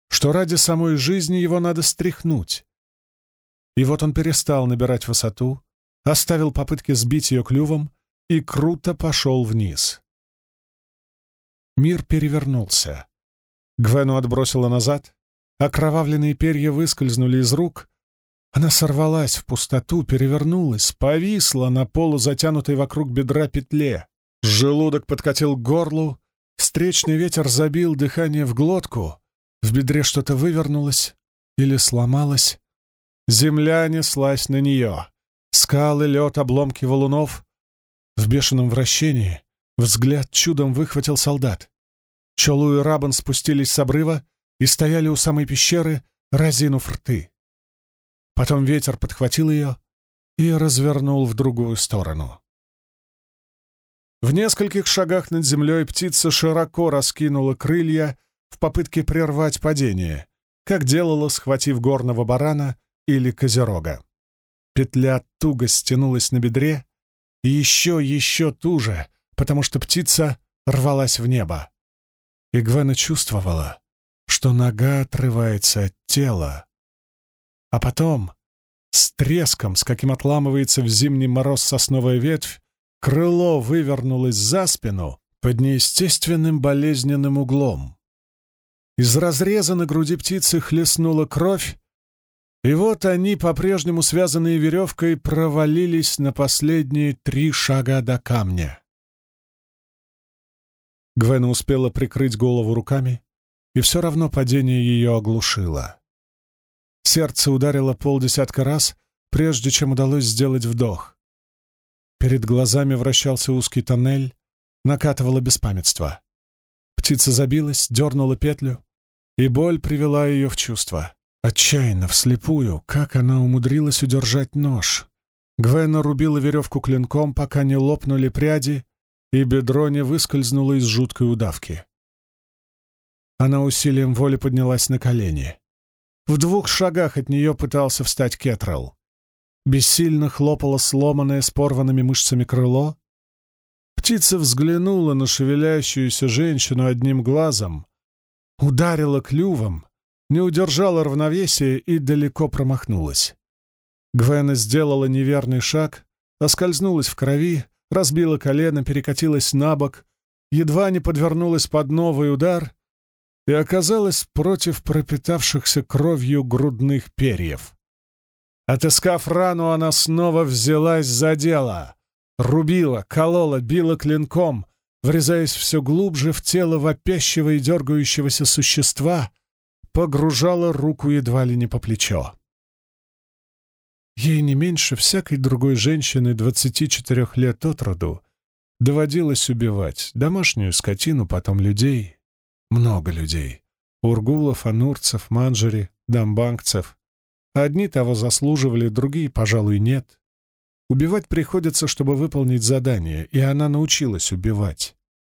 Что ради самой жизни его надо стряхнуть. И вот он перестал набирать высоту, оставил попытки сбить ее клювом и круто пошел вниз. Мир перевернулся. Гвену отбросило назад, окровавленные перья выскользнули из рук, она сорвалась в пустоту, перевернулась, повисла на полу, затянутой вокруг бедра петле. Желудок подкатил к горлу, встречный ветер забил дыхание в глотку, в бедре что-то вывернулось или сломалось. Земля неслась на нее. Скалы, лед, обломки валунов. В бешеном вращении взгляд чудом выхватил солдат. Чолу и Рабан спустились с обрыва и стояли у самой пещеры, разинув рты. Потом ветер подхватил ее, и развернул в другую сторону. В нескольких шагах над землей птица широко раскинула крылья в попытке прервать падение, как делала, схватив горного барана или козерога. Петля туго стянулась на бедре, и еще, еще туже, потому что птица рвалась в небо. И Гвена чувствовала, что нога отрывается от тела. А потом, с треском, с каким отламывается в зимний мороз сосновая ветвь, Крыло вывернулось за спину под неестественным болезненным углом. Из разреза на груди птицы хлестнула кровь, и вот они, по-прежнему связанные веревкой, провалились на последние три шага до камня. Гвена успела прикрыть голову руками, и все равно падение ее оглушило. Сердце ударило полдесятка раз, прежде чем удалось сделать вдох. Перед глазами вращался узкий тоннель, накатывало беспамятство. Птица забилась, дернула петлю, и боль привела ее в чувство. Отчаянно, вслепую, как она умудрилась удержать нож. Гвена рубила веревку клинком, пока не лопнули пряди, и бедро не выскользнуло из жуткой удавки. Она усилием воли поднялась на колени. В двух шагах от нее пытался встать Кетрелл бессильно хлопало сломанное с порванными мышцами крыло. Птица взглянула на шевелящуюся женщину одним глазом, ударила клювом, не удержала равновесия и далеко промахнулась. Гвена сделала неверный шаг, оскользнулась в крови, разбила колено, перекатилась на бок, едва не подвернулась под новый удар и оказалась против пропитавшихся кровью грудных перьев. Отыскав рану, она снова взялась за дело. Рубила, колола, била клинком, врезаясь все глубже в тело вопящего и дергающегося существа, погружала руку едва ли не по плечо. Ей не меньше всякой другой женщины 24 лет от роду доводилось убивать домашнюю скотину, потом людей, много людей, ургулов, анурцев, манжери, дамбангцев, Одни того заслуживали, другие, пожалуй, нет. Убивать приходится, чтобы выполнить задание, и она научилась убивать.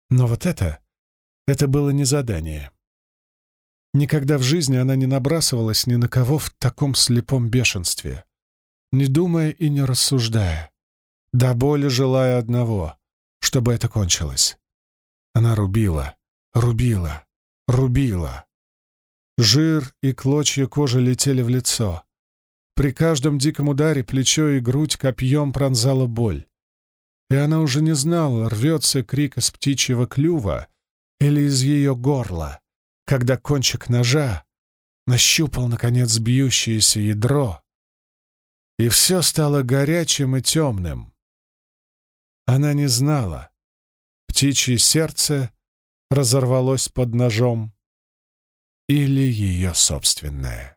Но вот это... это было не задание. Никогда в жизни она не набрасывалась ни на кого в таком слепом бешенстве, не думая и не рассуждая, до боли желая одного, чтобы это кончилось. Она рубила, рубила, рубила. Жир и клочья кожи летели в лицо. При каждом диком ударе плечо и грудь копьем пронзала боль. И она уже не знала, рвется крик из птичьего клюва или из ее горла, когда кончик ножа нащупал, наконец, бьющееся ядро, и все стало горячим и темным. Она не знала, птичье сердце разорвалось под ножом или ее собственное.